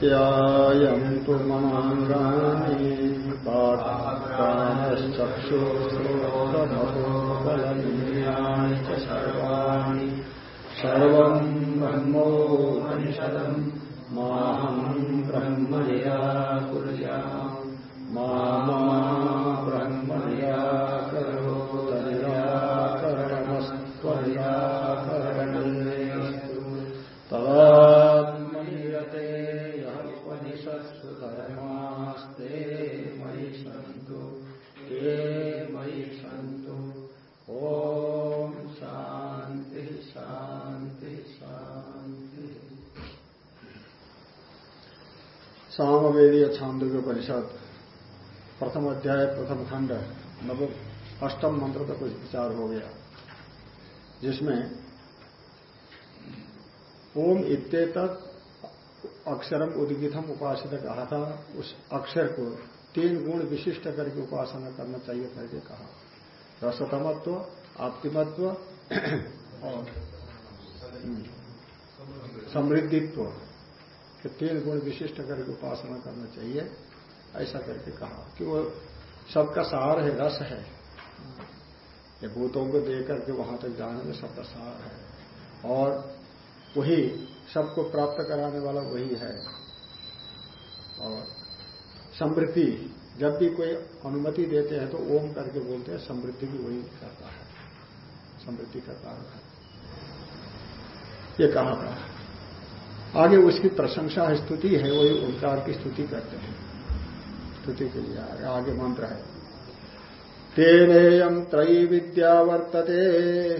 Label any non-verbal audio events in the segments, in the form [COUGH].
ॐ आप्यायन्तु ममाङ्गानि पाठाश्चक्षुश्रोत्रमहोबलमिन्द्रियाणि च सर्वाणि। सर्वम् ब्रह्मोपनिषदम् माहम् ब्रह्म छांदोग्य परिषद प्रथम अध्याय, प्रथम खंड, नव अष्टम मंत्र तक कुछ विचार हो गया। जिसमें ओम इत्येत अक्षरम उद्गितम उपासित कहा था, उस अक्षर को तीन गुण विशिष्ट करके उपासना करना चाहिए करके कहा। रसतमत्व, आपतिमत्व और समृद्धित्व। के तीन गुण विशिष्ट करके उपासना करना चाहिए, ऐसा करके कहा कि वो सबका सार है, रस है। ये भूतों को दे करके वहाँ तक जाने में सबका सार है। और वही सबको प्राप्त कराने वाला वही है। और समृद्धि, जब भी कोई अनुमति देते हैं तो ओम करके बोलते हैं, समृद्धि भी वही करता है। समृद्धि का कारण है। ये कहा था। आगे उसकी प्रशंसा स्तुति है वही ओंकार की स्तुति करते हैं। स्तुति के लिए आगे, आगे मंत्र है। तेनेयम त्रयी विद्या वर्तते।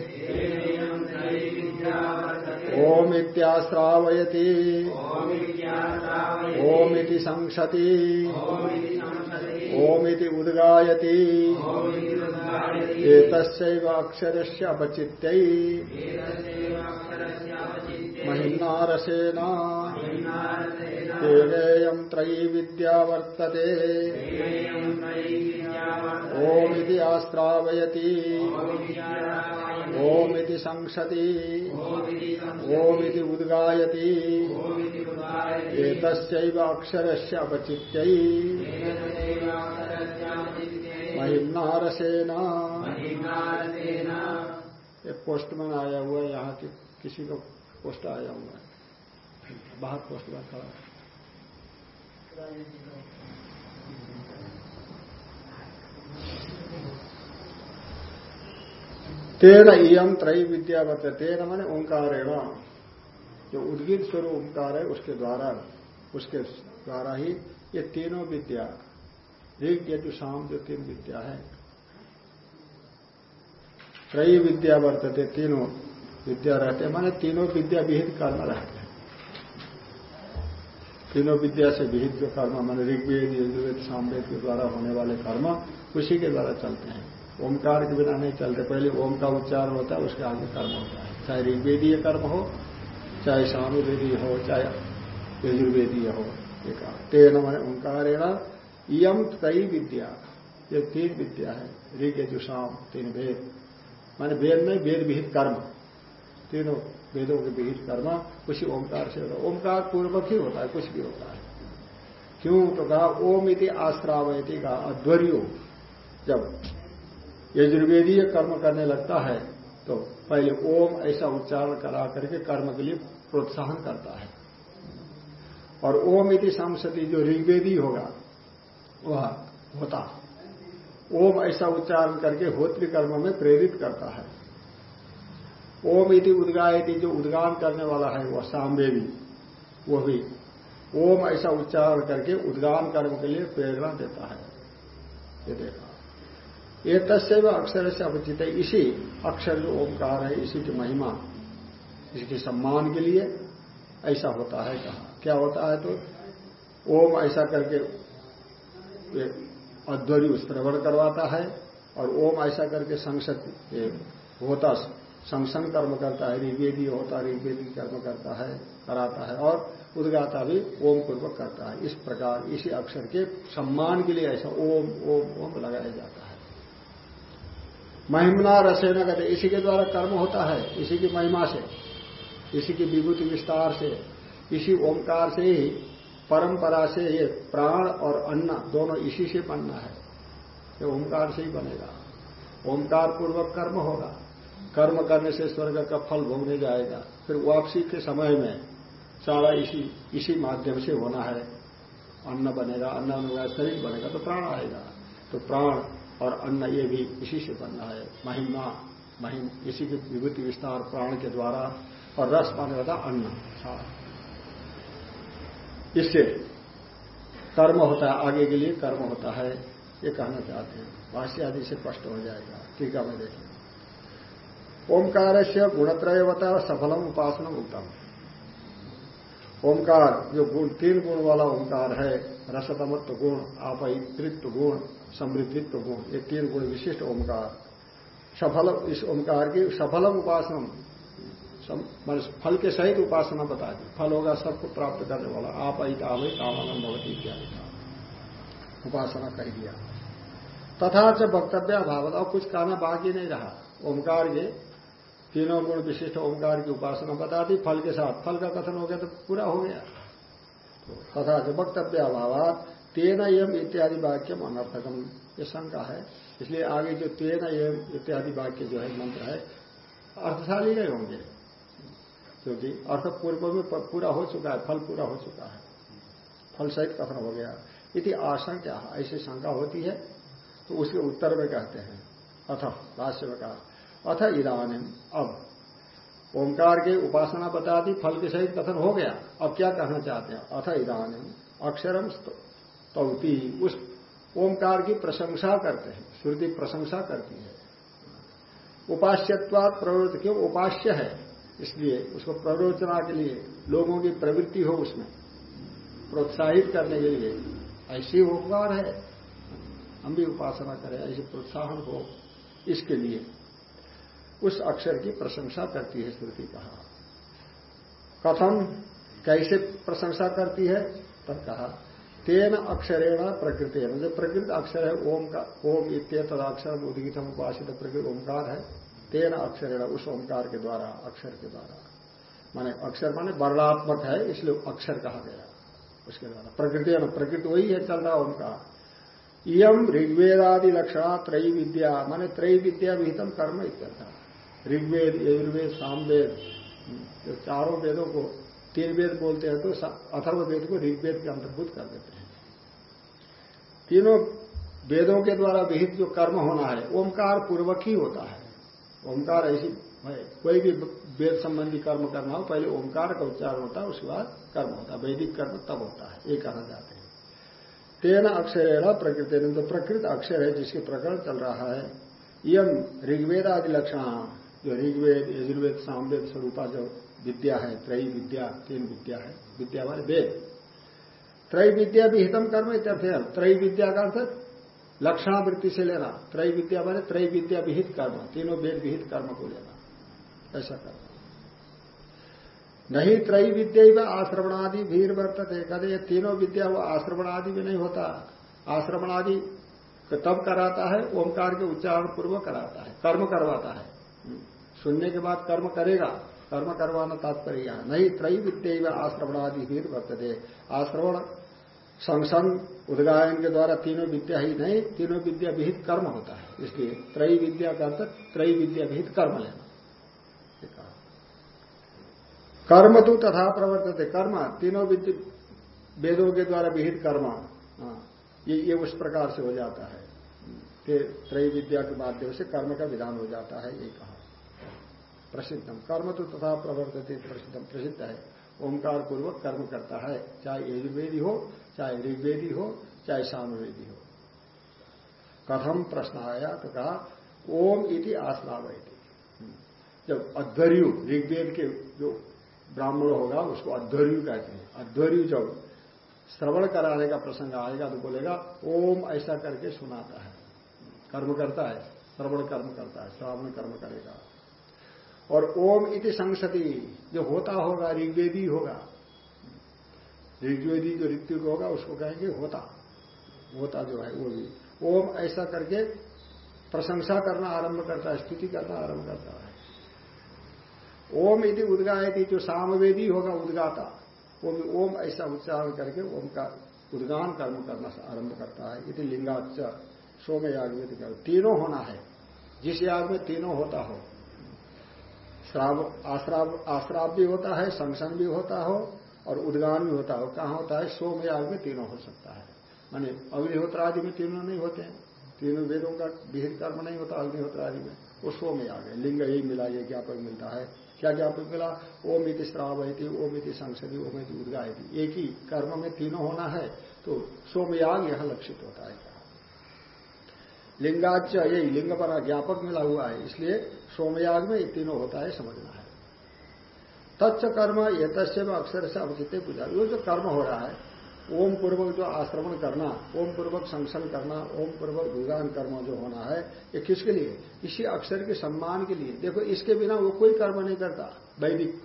ओम इत्याश्रावयति ओमिति संसति। ओमिति उद्गायति। एतस्यैव अक्षरस्य अपचित्यै। महिम्नारसेन तेनेयम् त्रयी विद्या वर्तते ओमिति आस्त्रावयति ओमिति संसति ओमिति उद्गायति। एतस्यैव अक्षरस्य अपचित्यै। महिम्नारसेन। एक पोस्टमैन आया हुआ है यहाँ की किसी का पोस्ट आया हुआ है। बाहर खड़ा है तेरह इम त्रय विद्या बता तेरह मैंने ओंकारेण। जो उद्गित स्वरूप ओंकार है, उसके द्वारा उसके द्वारा ही ये तीनों विद्या, ऋग यजु शाम जो तीन विद्या है। त्रय विद्या वर्तते, तीनों विद्या रहते माने तीनों विद्या विहित कर्म रहते तीनों विद्या से विहित जो कर्म मान ऋग्वेद, यजुर्वेद, सामवेद के द्वारा होने वाले कर्म, उसी के द्वारा चलते हैं। ओंकार के बिना नहीं चलते। पहले ओम का उच्चारण होता है, उसके आगे कर्म होता है। चाहे ऋग्वेदीय कर्म हो, चाहे सामवेदीय हो, चाहे यजुर्वेदीय हो एक तेन मैंने ओंकारेण इम तई विद्या। ये तीन विद्या है। ऋग यजुषाम तीन वेद। माने वेद में वेद विहित कर्म। तीनों वेदों के विहित कर्म उसी ओंकार से होता है। ओंकार पूर्वक ही होता है, कुछ भी होता है। क्यों? तो कहा, ओम इति आश्रावयती का अध्वर्यो। जब यजुर्वेदीय कर्म करने लगता है तो पहले ओम ऐसा उच्चारण करा करके कर्म के लिए प्रोत्साहन करता है। और ओम इति संसति जो ऋग्वेदी होगा, वह होता। ओम ऐसा उच्चारण करके होत्री कर्म में प्रेरित करता है। ओम इति उद्गायती जो उद्गान करने वाला है वह सामवेदी वो भी। ओम ऐसा उच्चारण करके उद्गान कर्म के लिए प्रेरणा देता है। ये देखा। ये तस्व अक्षर से अपचित। है इसी अक्षर जो ओंकार है, इसी की महिमा, इसके सम्मान के लिए ऐसा होता है कहा। क्या होता है तो ओम ऐसा करके अध्वरी उस प्रवण करवाता है, और ओम ऐसा करके संसद होता संसन कर्म करता है, ऋग्वेदी होता ऋग्वेदी कर्म करता है, कराता है और उद्गाता भी ओम पूर्वक करता है। इस प्रकार, इसी अक्षर के सम्मान के लिए ऐसा ओम ओम ओम लगाया जाता है। महिमना रसेना कहते इसी के द्वारा कर्म होता है, इसी की महिमा से, इसी की विभूति विस्तार से, इसी ओंकार से ही, परंपरा से ये प्राण और अन्न दोनों इसी से बनना है। ये ओंकार से ही बनेगा। ओंकार पूर्वक कर्म होगा। कर्म करने से स्वर्ग का फल भोगने जाएगा। फिर वापसी के समय में सारा इसी इसी माध्यम से होना है। अन्न बनेगा अन्न बनेगा, शरीर बनेगा तो प्राण आएगा। तो प्राण और अन्न ये भी इसी से बनना है। महिमा, महिम, इसी के विभूति विस्तार प्राण के द्वारा और रस पाने वाला अन्न। इससे कर्म होता है, आगे के लिए कर्म होता है, ये कहना चाहते हैं। भाष्य आदि से स्पष्ट हो जाएगा। टीका में देखिए ओंकार से गुणत्रयवता सफलम उपासना उत्तम ओंकार, जो गुण तीन गुण वाला ओंकार है, रसतमत्व गुण आपयित्व गुण, समृद्धित्व गुण, ये तीन गुण विशिष्ट ओंकार। सफल, इस ओंकार की सफलम उपासना फल के सहित उपासना बता दी। फल होगा सबको प्राप्त करने वाला आप आई आवई कामानम इत्यादि का उपासना कर दिया। तथा च वक्तव्य अभाव और कुछ कहना बाकी नहीं रहा। ओंकार के तीनों गुण विशिष्ट ओंकार की उपासना बता दी फल के साथ फल का कथन हो गया तो पूरा हो गया। तो तथा च वक्तव्य अभाव तेन यम इत्यादि वाक्य अनर्थकम। ये शंका है। इसलिए आगे जो तेन यम इत्यादि वाक्य जो है, मंत्र है, अर्थशाली नहीं होंगे। क्योंकि अर्थ पूर्व में पूरा हो चुका है, फल पूरा हो चुका है। फल सहित कथन हो गया। यदि आशंका, ऐसी शंका होती है तो उसके उत्तर में कहते हैं। अथ भाष्य में कहा अथ इधानी अब। ओंकार के उपासना बता दी फल के सहित कथन हो गया। अब क्या कहना चाहते हैं? अथ इधानी अक्षरम तौती उस ओंकार की प्रशंसा करते हैं। श्रुति प्रशंसा करती है। उपास्यत्वाद प्रवृत्ति क्यों? उपास्य है। इसलिए उसको प्ररोचना के लिए, लोगों की प्रवृत्ति हो उसमें। प्रोत्साहित करने के लिए। ऐसी उपकार है। हम भी उपासना करें, ऐसे प्रोत्साहन हो। इसके लिए। उस अक्षर की प्रशंसा करती है स्मृति कहा कथम कैसे प्रशंसा करती है? तब कहा, तेन अक्षरेण प्रकृति। है जो प्रकृत अक्षर है, ओम का, ओम इत्य तदाक्षर उदगितम उपासित प्रकृत ओंकार है। तेन अक्षर उस ओंकार के द्वारा, अक्षर के द्वारा। माने अक्षर माने वर्णात्मक है, इसलिए अक्षर कहा गया। उसके द्वारा। प्रकृति प्रकृति वही है, चल रहा उनका इम ऋग्वेदादि लक्षणा त्रय विद्या, माने त्रय विद्या विहितम कर्म इत्यर्थ। ऋग्वेद, यजुर्वेद, सामवेद, जो चारों वेदों को तीन वेद बोलते हैं तो अथर्व वेद को ऋग्वेद के अंतर्भूत कर देते हैं। तीनों वेदों के द्वारा विहित जो कर्म होना है, ओंकार पूर्वक ही होता है। ओंकार ऐसी कोई भी वेद संबंधी कर्म करना हो, पहले ओंकार का उच्चारण होता है, उसके बाद कर्म होता है, वैदिक कर्म तब होता है, ये कहना चाहते हैं। तेन अक्षर प्रकृति तो प्रकृत अक्षर है जिसके प्रकरण चल रहा है। यम ऋग्वेद आदि लक्षण। जो ऋग्वेद, यजुर्वेद, सामवेद स्वरूपा जो विद्या है, त्रय विद्या, तीन विद्या है, विद्या हमारे वेद। त्रय विद्या भी हितम कर्म इत्यर्थ है। त्रय विद्या का अर्थ लक्षणावृत्ति से लेना। त्रय विद्या माने त्रय विद्या विहित कर्म, तीनों वेद विहित कर्म को लेना। ऐसा करना नहीं त्रय विद्या आश्रवणादि भीर वर्तते। कदे तीनों विद्या वो आश्रवणादि भी नहीं होता। आश्रवणादि तब कराता है, ओंकार के उच्चारण पूर्वक कराता है, कर्म करवाता है। सुनने के बाद कर्म करेगा कर्म करवाना तात्पर्य। नहीं त्रय विद्या आश्रवणादि भीर वर्तते। आश्रवण संसंग उदगायन के द्वारा तीनों विद्या ही नहीं तीनों विद्या विहित कर्म होता है। इसलिए त्रय विद्या का अर्थ त्रय विद्या विहित कर्म लेना कर्म तो तथा प्रवर्तते। कर्म तीनों वेदों के द्वारा विहित कर्म हाँ, ये ये उस प्रकार से हो जाता है। त्रय विद्या के माध्यम से कर्म का विधान हो जाता है ये कहा। प्रसिद्धम कर्म तो तथा प्रवर्तित प्रसिद्धम प्रसिद्ध है। ओंकार पूर्वक कर्म करता है। चाहे यजुर्वेदी हो, चाहे ऋग्वेदी हो, चाहे सामवेदी हो। कथम प्रश्न आया तो कहा ओम इति आस्नावती जब अध्वर्यु, ऋग्वेद के जो ब्राह्मण होगा, उसको अध्वर्यु कहते हैं। अध्वर्यु जब श्रवण कराने का प्रसंग आएगा तो बोलेगा, ओम ऐसा करके सुनाता है। कर्म करता है, श्रवण कर्म करता है, श्रावण कर्म करेगा। और ओम इति संसति, जो होता होगा, ऋग्वेदी होगा। ऋग्वेदी जो ऋतु होगा, उसको कहेंगे होता। होता जो है, वो भी। ओम ऐसा करके प्रशंसा करना आरंभ करता है, स्तुति करना आरंभ करता है। ओम यदि उदगायती, जो सामवेदी होगा, उदगाता। वो भी ओम ऐसा उच्चारण करके ओम का उद्गान कर्म करना आरंभ करता है। यदि लिंगाच सोम याग में तीनों होना है। जिस याग में तीनों होता हो श्राव, आश्राव आश्राव भी होता है संसन भी होता हो, और उद्गान भी होता हो। कहाँ होता है? सोम याग में तीनों हो सकता है। माने अग्निहोत्र आदि में तीनों नहीं होते हैं। तीनों वेदों का विहित कर्म नहीं होता अग्निहोत्र आदि में। वो सोम याग है। लिंग यही मिला, ये ज्ञापक मिलता है। क्या ज्ञापक मिला? ओम इति श्रावयती, ओम इति संसदी ओम इति उद्गायती। एक ही कर्म में तीनों होना है तो सोमयाग यह लक्षित होता है। लिंगाच यही, लिंग पर ज्ञापक मिला हुआ है। इसलिए सोमयाग में ये तीनों होता है, समझना है। तत्व कर्म ये तस्य में अक्षर से अवचित पूजा। ये जो कर्म हो रहा है, ओम पूर्वक जो आश्रमण करना, ओम पूर्वक संसन करना, ओम पूर्वक भूगान कर्म जो होना है, ये किसके लिए? इसी अक्षर के सम्मान के लिए। देखो, इसके बिना वो कोई कर्म नहीं करता, वैदिक।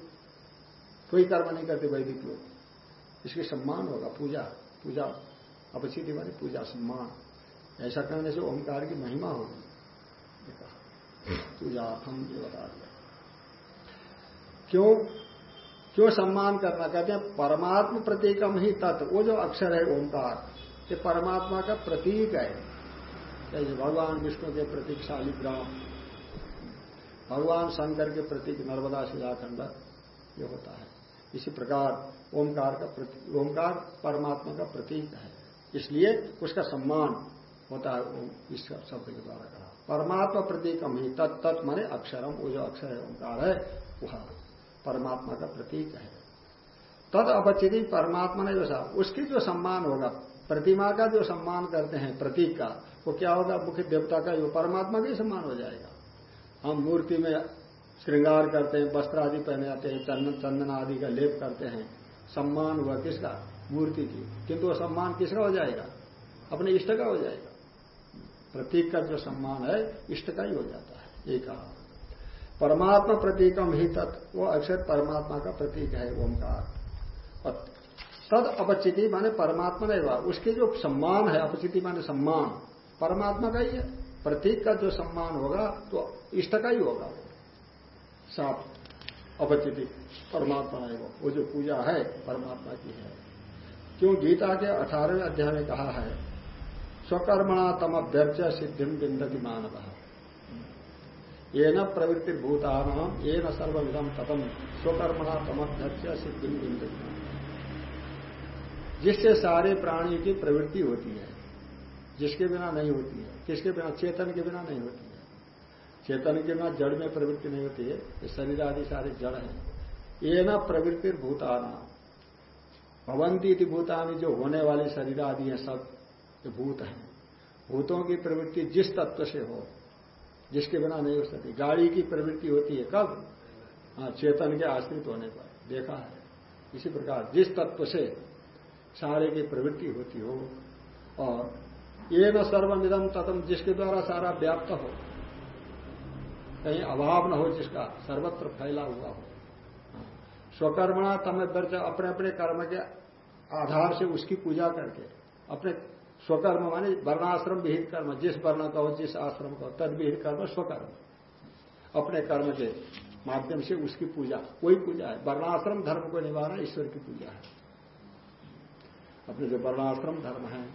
कोई कर्म नहीं करते वैदिक लोग। इसके सम्मान होगा, पूजा पूजा अपचित मानी पूजा सम्मान। ऐसा करने से ओंकार की महिमा होगी। पूजा हम ये बता दिया। क्यों? क्यों सम्मान करना? कहते हैं, परमात्मा प्रतीकम ही तत्व वो जो अक्षर है, ओंकार, ये परमात्मा का प्रतीक है। जैसे भगवान विष्णु के प्रतीक शालिग्राम भगवान शंकर के प्रतीक नर्मदा शिलाखंड, ये होता है। इसी प्रकार, ओंकार का ओंकार परमात्मा का प्रतीक है। इसलिए उसका सम्मान होता है इस शब्द के द्वारा कहा परमात्मा प्रतीकम ही तत्त माने अक्षरम, वो जो अक्षर है ओंकार है, वह परमात्मा का प्रतीक है। तद अपचिति परमात्मा ने जो सा, उसकी जो सम्मान होगा, प्रतिमा का जो सम्मान करते हैं, प्रतीक का, वो क्या होगा? मुख्य देवता का जो परमात्मा का ही सम्मान हो जाएगा। हम मूर्ति में श्रृंगार करते हैं, वस्त्र आदि पहने जाते हैं, चंदन चंदन आदि का लेप करते हैं। सम्मान हुआ किसका? मूर्ति की। किंतु वह सम्मान किसका हो जाएगा? अपने इष्ट का हो जाएगा। प्रतीक का जो सम्मान है, इष्ट का ही हो जाता है, ये कहा। परमात्मा प्रतीकम ही तत् वो अक्षर परमात्मा का प्रतीक है, ओंकार। तद अपचिति माने परमात्मा नहीं हुआ, उसके जो सम्मान है, अपचिति माने सम्मान, परमात्मा का ही है। प्रतीक का जो सम्मान होगा तो इष्ट का ही होगा। वो साफ़, अपचिति, परमात्मा है वो वो जो पूजा है, परमात्मा की है। क्यों? गीता के अठारहवें अध्याय में कहा है स्वकर्मणा तम अभ्यर्च सिद्धिम बिंदति मानव। ये न प्रवृत्ति भूतान ये न सर्वविधम ततम स्वकर्मणा तमध्यक्ष सिद्धि जिससे सारे प्राणी की प्रवृत्ति होती है, जिसके बिना नहीं होती है, किसके बिना, चेतन के बिना नहीं होती है। चेतन के बिना जड़ में प्रवृत्ति नहीं होती है, ये शरीर आदि सारे जड़ है। ये न प्रवृत्ति भूताना भवंती भूतानी जो होने वाले शरीर आदि है सब भूत है। भूतों की प्रवृत्ति जिस तत्व से हो, जिसके बिना नहीं हो सकती। गाड़ी की प्रवृत्ति होती है कब? हाँ चेतन के आश्रित होने पर। देखा है। इसी प्रकार जिस तत्व से सारे की प्रवृत्ति होती हो, और ये न सर्वनिदम ततम जिसके द्वारा सारा व्याप्त हो, कहीं अभाव न हो जिसका सर्वत्र फैला हुआ हो। हाँ। स्वकर्मणा तम अपने अपने कर्म के आधार से उसकी पूजा करके, अपने स्वकर्म माने वर्णाश्रम विहित कर्म, जिस वर्ण का हो, जिस आश्रम का हो, तद विहित कर्म स्वकर्म। अपने कर्म के माध्यम से उसकी पूजा, कोई पूजा है। वर्णाश्रम धर्म को निभाना ईश्वर की पूजा है। अपने जो वर्णाश्रम धर्म है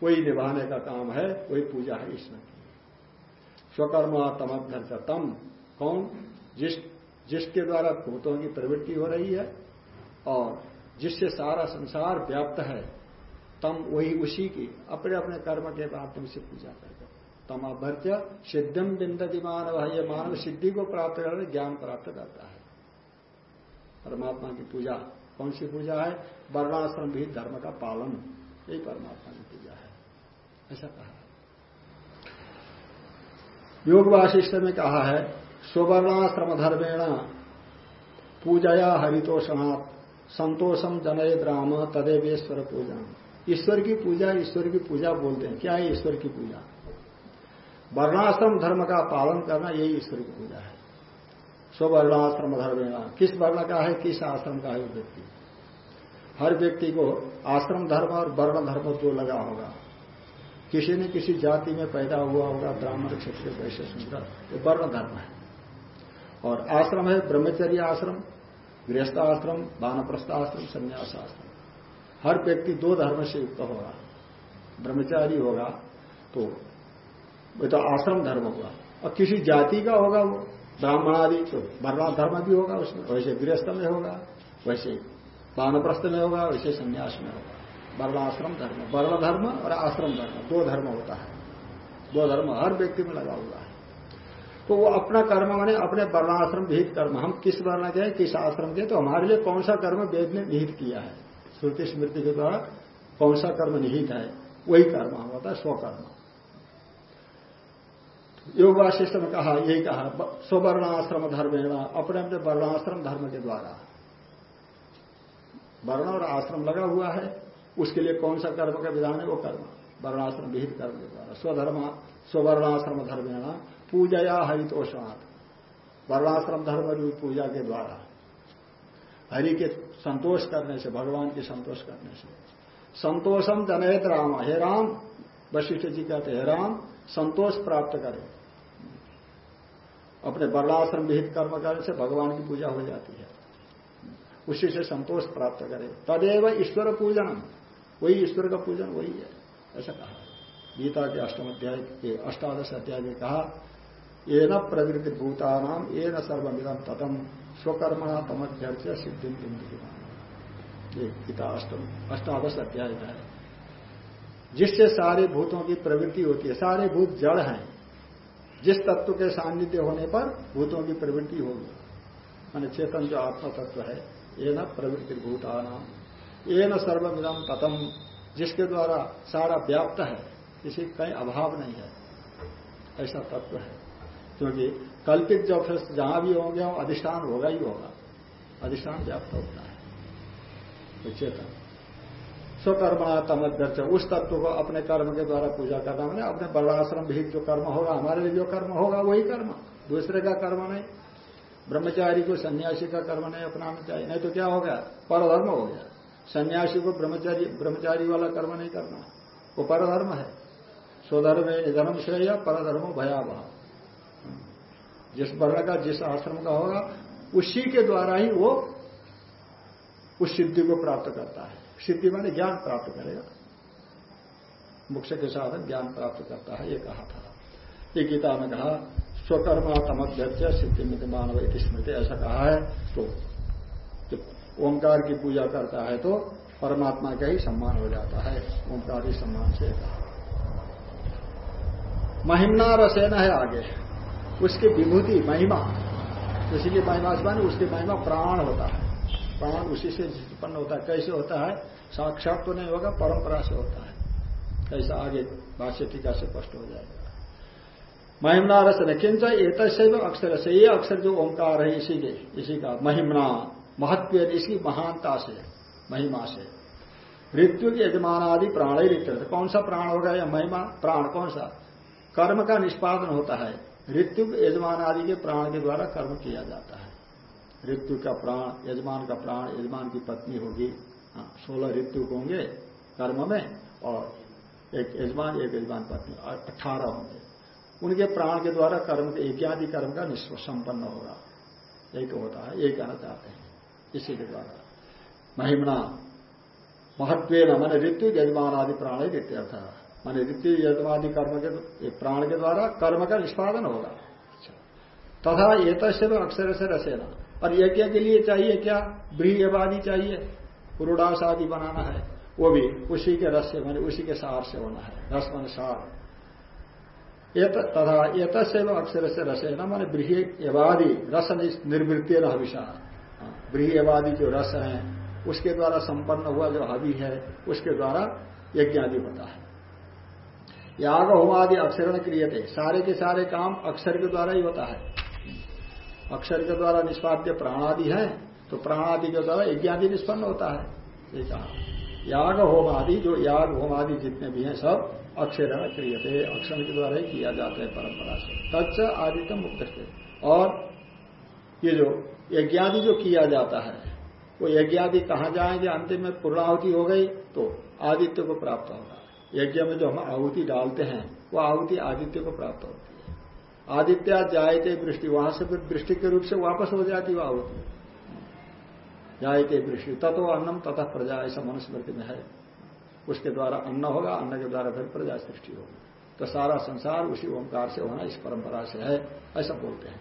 कोई निभाने का काम है, वही पूजा है ईश्वर की। स्वकर्म तमध्य तम कौन? जिस, जिसके द्वारा भूतों की प्रवृत्ति हो रही है और जिससे सारा संसार व्याप्त है तम वही उसी की, अपने अपने कर्म के माध्यम से पूजा करके तम अभ्य सिद्धम बिंदति मानव, ये मानव सिद्धि को प्राप्त करने ज्ञान प्राप्त करता है। परमात्मा की पूजा, कौन सी पूजा है? वर्णाश्रम भी धर्म का पालन, यही परमात्मा की पूजा है। ऐसा कहा योग वाशिष्ठ में कहा है सुवर्णाश्रम धर्मेण पूजया हरितोषणात् संतोषम जनय ब्राह्म तदेवेश्वर पूजा ईश्वर की पूजा, ईश्वर की पूजा बोलते हैं। क्या है ईश्वर की पूजा? वर्णाश्रम धर्म का पालन करना यही ईश्वर की पूजा है। स्वर्णाश्रम धर्म किस वर्ण का है? किस आश्रम का है? व्यक्ति। हर व्यक्ति को आश्रम धर्म और वर्ण धर्म जो लगा होगा। किसी न किसी जाति में पैदा हुआ होगा, ब्राह्मण, क्षत्रिय, वैश्य, सुंदर, ये वर्ण धर्म है। और आश्रम है ब्रह्मचर्य आश्रम गृहस्थ आश्रम वानप्रस्थ आश्रम संन्यास संन्यासाश्रम। हर व्यक्ति दो धर्म से युक्त होगा। ब्रह्मचारी होगा तो वो तो आश्रम धर्म होगा। और किसी जाति का होगा वो, ब्राह्मण आदि तो वर्णा धर्म भी होगा उसमें। वैसे गृहस्थ में होगा, वैसे वानप्रस्थ में होगा, वैसे संन्यास में होगा। वर्णाश्रम धर्म वर्ण धर्म और आश्रम धर्म, दो धर्म होता है। दो धर्म हर व्यक्ति में लगा हुआ है। तो वो अपना कर्म माने अपने वर्णाश्रम विहित कर्म। हम किस वर्ण के किस आश्रम के तो हमारे लिए कौन सा कर्म वेद ने निहित किया है? श्रुति स्मृति के द्वारा कौन सा कर्म निहित है, वही कर्म होता है, स्वकर्म। योग वाशिष्ठ में कहा, यही कहा स्ववर्णाश्रम धर्मेण, अपने अपने वर्णाश्रम धर्म के द्वारा। वर्ण और आश्रम लगा हुआ है, उसके लिए कौन सा कर्म का विधान है, वो कर्म। वर्णाश्रम विहित कर्म के द्वारा। स्वधर्म, स्ववर्णाश्रम धर्मेण, पूजया हरितोषात। वर्णाश्रम धर्म पूजा के द्वारा। हरि के संतोष करने से, भगवान के संतोष करने से। संतोषम जनहित राम। हे राम, वशिष्ठ जी कहते, हे राम, संतोष प्राप्त करें। अपने वर्णाश्रम विहित कर्म करने से भगवान की पूजा हो जाती है। उसी से संतोष प्राप्त करें। तदेव ईश्वर पूजन वही ईश्वर का पूजन वही है, ऐसा कहा। गीता के अष्टम अध्याय के अष्टादश अध्याय में कहा ये न प्रवृत्ति भूतानाम ये न सर्वमिदम ततम स्वकर्मणा तमध्यर्थ सिद्धि ये गीता अष्टम अष्टादश अध्याय है। जिससे सारे भूतों की प्रवृत्ति होती है, सारे भूत जड़ हैं, जिस तत्व के सान्निध्य होने पर भूतों की प्रवृत्ति होगी। मान चेतन जो आत्मा तत्व है, ये न प्रवृत्ति भूतानाम ये न सर्वमिदम ततम, जिसके द्वारा सारा व्याप्त है किसी कहीं अभाव नहीं है। ऐसा तत्व है, क्योंकि कल्पित जो फिर जहाँ भी होंगे, वहाँ अधिष्ठान होगा ही होगा। अधिष्ठान व्याप्त होता है। तो चेतन स्वकर्मा तमध्यक्ष उस तत्व को अपने कर्म के द्वारा पूजा करना मैंने, अपने वर्णाश्रम भी जो कर्म होगा, हमारे लिए जो कर्म होगा, वही कर्म। दूसरे का कर्म नहीं। ब्रह्मचारी को सन्यासी का कर्म नहीं अपनाना चाहिए। नहीं तो क्या हो गया? परधर्म हो गया। सन्यासी को ब्रह्मचारी ब्रह्मचारी वाला कर्म नहीं करना। वो परधर्म है। स्वधर्म धर्म श्रेय, परधर्म भयावह। जिस वर्ण का, जिस आश्रम का होगा, उसी के द्वारा ही वो उस सिद्धि को प्राप्त करता है। सिद्धि माने ज्ञान प्राप्त करेगा। मुख्य के साधन ज्ञान प्राप्त करता है, ये कहा था। ये गीता में कहा, स्वकर्मा तमध्यक्ष सिद्धि मित मानव स्मृति, ऐसा कहा है। तो ओंकार की पूजा करता है तो परमात्मा का ही सम्मान हो जाता है, ओंकार ही सम्मान से। कहा महिमना रसेन है आगे। उसकी विभूति, महिमा। जैसे कि महिमा उसकी महिमा प्राण होता है। प्राण उसी से उत्पन्न होता है। कैसे होता है? साक्षात तो नहीं होगा, परंपरा से होता है। कैसा आगे भाष्य टीका से स्पष्ट हो जाएगा। महिमना रस न किंच एक अक्षर से, ये अक्षर जो ओंकार है इसी के, इसी का महिमना, महत्व इसकी महानता से, महिमा से। मृत्यु के यजमान आदि प्राण ही रिक्त कौन सा प्राण होगा या महिमा? प्राण कौन सा? कर्म का निष्पादन होता है। ऋत्यु यजमान आदि के प्राण के द्वारा कर्म किया जाता है। ऋतु का प्राण यजमान का प्राण यजमान की पत्नी होगी। हाँ, सोलह ऋतु होंगे कर्म में और एक यजमान एक यजमान पत्नी अठारह होंगे। उनके प्राण के द्वारा कर्म के यज्ञादि कर्म का निष्प संपन्न होगा। तो होता है यही कहना चाहते हैं। इसी के द्वारा। महिमना महत्व न मैंने ऋतु यजमान आदि प्राण ही अर्थ माने ऋतु यजमादि कर्म के एक प्राण के द्वारा कर्म का निष्पादन होगा। तथा एक अक्षर से रसेना। और यज्ञ के लिए चाहिए क्या? ब्रीहवादी चाहिए। पुरुडास आदि बनाना है। वो भी उसी के रस से मैंने उसी के सार से होना है। रस मन सार। तथा एक अक्षर से रस है ना मैंने ब्रीहवादी रस निर्वृत्ति हविषा। हाँ, ब्रीहवादी जो रस है उसके द्वारा संपन्न हुआ जो हवि है उसके द्वारा यज्ञ आदि होता है। याग होम होमादि अक्षरण क्रिय थे सारे के सारे काम अक्षर के द्वारा ही होता है। अक्षर के द्वारा निष्पाद्य प्राणादि है तो प्राणादि के द्वारा यज्ञादि निष्पन्न होता है। ये कहा। याग होम आदि, जो याग होम आदि जितने भी हैं, सब अक्षर क्रियते, अक्षर के द्वारा ही किया जाता है परंपरा से। तत्व आदित्य मुक्त और ये जो यज्ञादि जो किया जाता है, वो यज्ञादि कहा जाएँगे? अंतिम में पूर्णाहुति हो गई तो आदित्य को प्राप्त होगा। यज्ञ में जो हम आहुति डालते हैं, वो आहुति आदित्य को प्राप्त होती है। आदित्य जायते वृष्टि, वहाँ से फिर वृष्टि के रूप से वापस हो जाती वह आहुति। जायते वृष्टि तत्व अन्नम तथा प्रजा, ऐसा मनुस्मृति में है। उसके द्वारा अन्न होगा, अन्न के द्वारा फिर प्रजा सृष्टि होगी। तो सारा संसार उसी ओंकार से होना इस परंपरा से है, ऐसा बोलते हैं।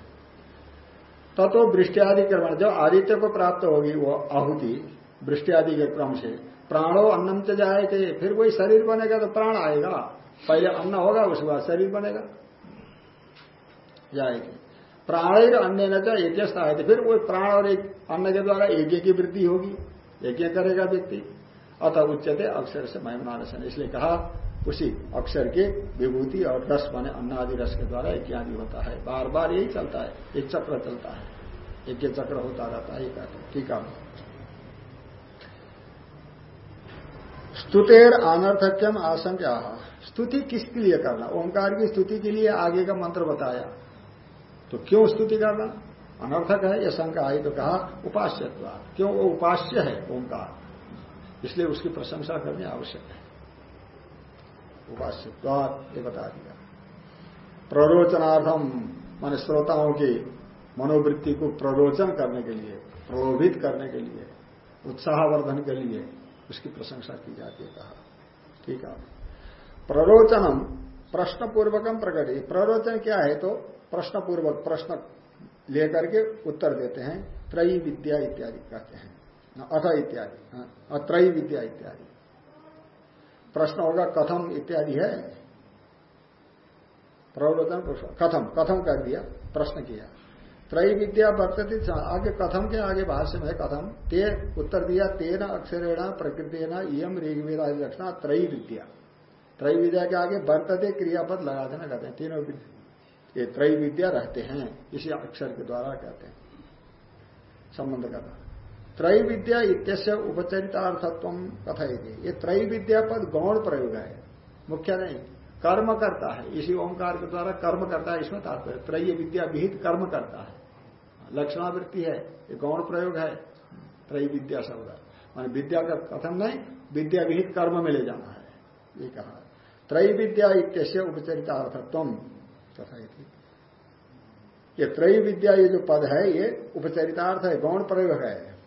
तत्व वृष्टि आदि क्रमण जब आदित्य को प्राप्त होगी वो आहुति, वृष्टि आदि के क्रम से प्राणो अन्नम से जाए फिर कोई शरीर बनेगा तो प्राण आएगा। पहले अन्न होगा, उसके बाद शरीर बनेगा। जाएगी प्राण अन्य न यज्ञ आए फिर वो प्राण और एक अन्न के द्वारा यज्ञ की वृद्धि होगी। यज्ञ करेगा व्यक्ति। अतः उच्चते अक्षर से महिमानसन इसलिए कहा, उसी अक्षर के विभूति और रस माने अन्नादि रस के द्वारा यज्ञादि होता है। बार बार यही चलता है। एक चक्र चलता है। यज्ञ चक्र होता रहता है। कहते ठीक है। स्तुतेर अनर्थक्यम आशंका स्तुति किसके लिए करना? ओंकार की स्तुति के लिए आगे का मंत्र बताया। तो क्यों स्तुति करना? अनर्थक है, यह शंका आई तो कहा उपास्य क्यों? वो उपास्य है, ओंकार। इसलिए उसकी प्रशंसा करनी आवश्यक है। उपास्य ये बता दिया। प्ररोचनार्थम, मान श्रोताओं की मनोवृत्ति को प्ररोचन करने के लिए, प्रलोभित करने के लिए, उत्साहवर्धन के लिए उसकी प्रशंसा की जाती है कहा। ठीक है। प्ररोचनम प्रश्न पूर्वकम प्रकट। प्ररोचन क्या है तो प्रश्न पूर्वक प्रश्न लेकर के उत्तर देते हैं। त्रयी विद्या इत्यादि कहते हैं। अथ इत्यादि। हाँ, त्रयी विद्या इत्यादि। प्रश्न होगा कथम इत्यादि है? प्रवचन कथम कथम कर दिया प्रश्न किया। त्रय विद्या वर्तती आगे कथम के आगे भाष्य में कथम, ते उत्तर दिया, तेन अक्षरेण प्रकृति न इम ऋग्वेदा लक्षणा त्रय विद्या त्रय विद्या के आगे वर्तते क्रियापद लगा देना कहते हैं, तीनों ये त्रय विद्या रहते हैं, इसी अक्षर के द्वारा कहते हैं। संबंध करना त्रय विद्या इत्यस्य उपचरितार्थत्व कथयती। ये त्रय विद्या पद गौण प्रयोग है, मुख्य नहीं। कर्म करता है, इसी ओंकार के द्वारा कर्म करता है, इसमें तात्पर्य, त्रय विद्या विहित कर्म करता है। लक्षणावृत्ति है, ये गौण प्रयोग है, त्रय विद्या शब्द मान विद्या का कथन नहीं, विद्या विहित कर्म में ले जाना है, ये कहा त्रय विद्या इत्यस्य उपचरितार्थत्व कथा ये त्रय विद्या ये जो पद है, ये उपचरितार्थ है, गौण प्रयोग है।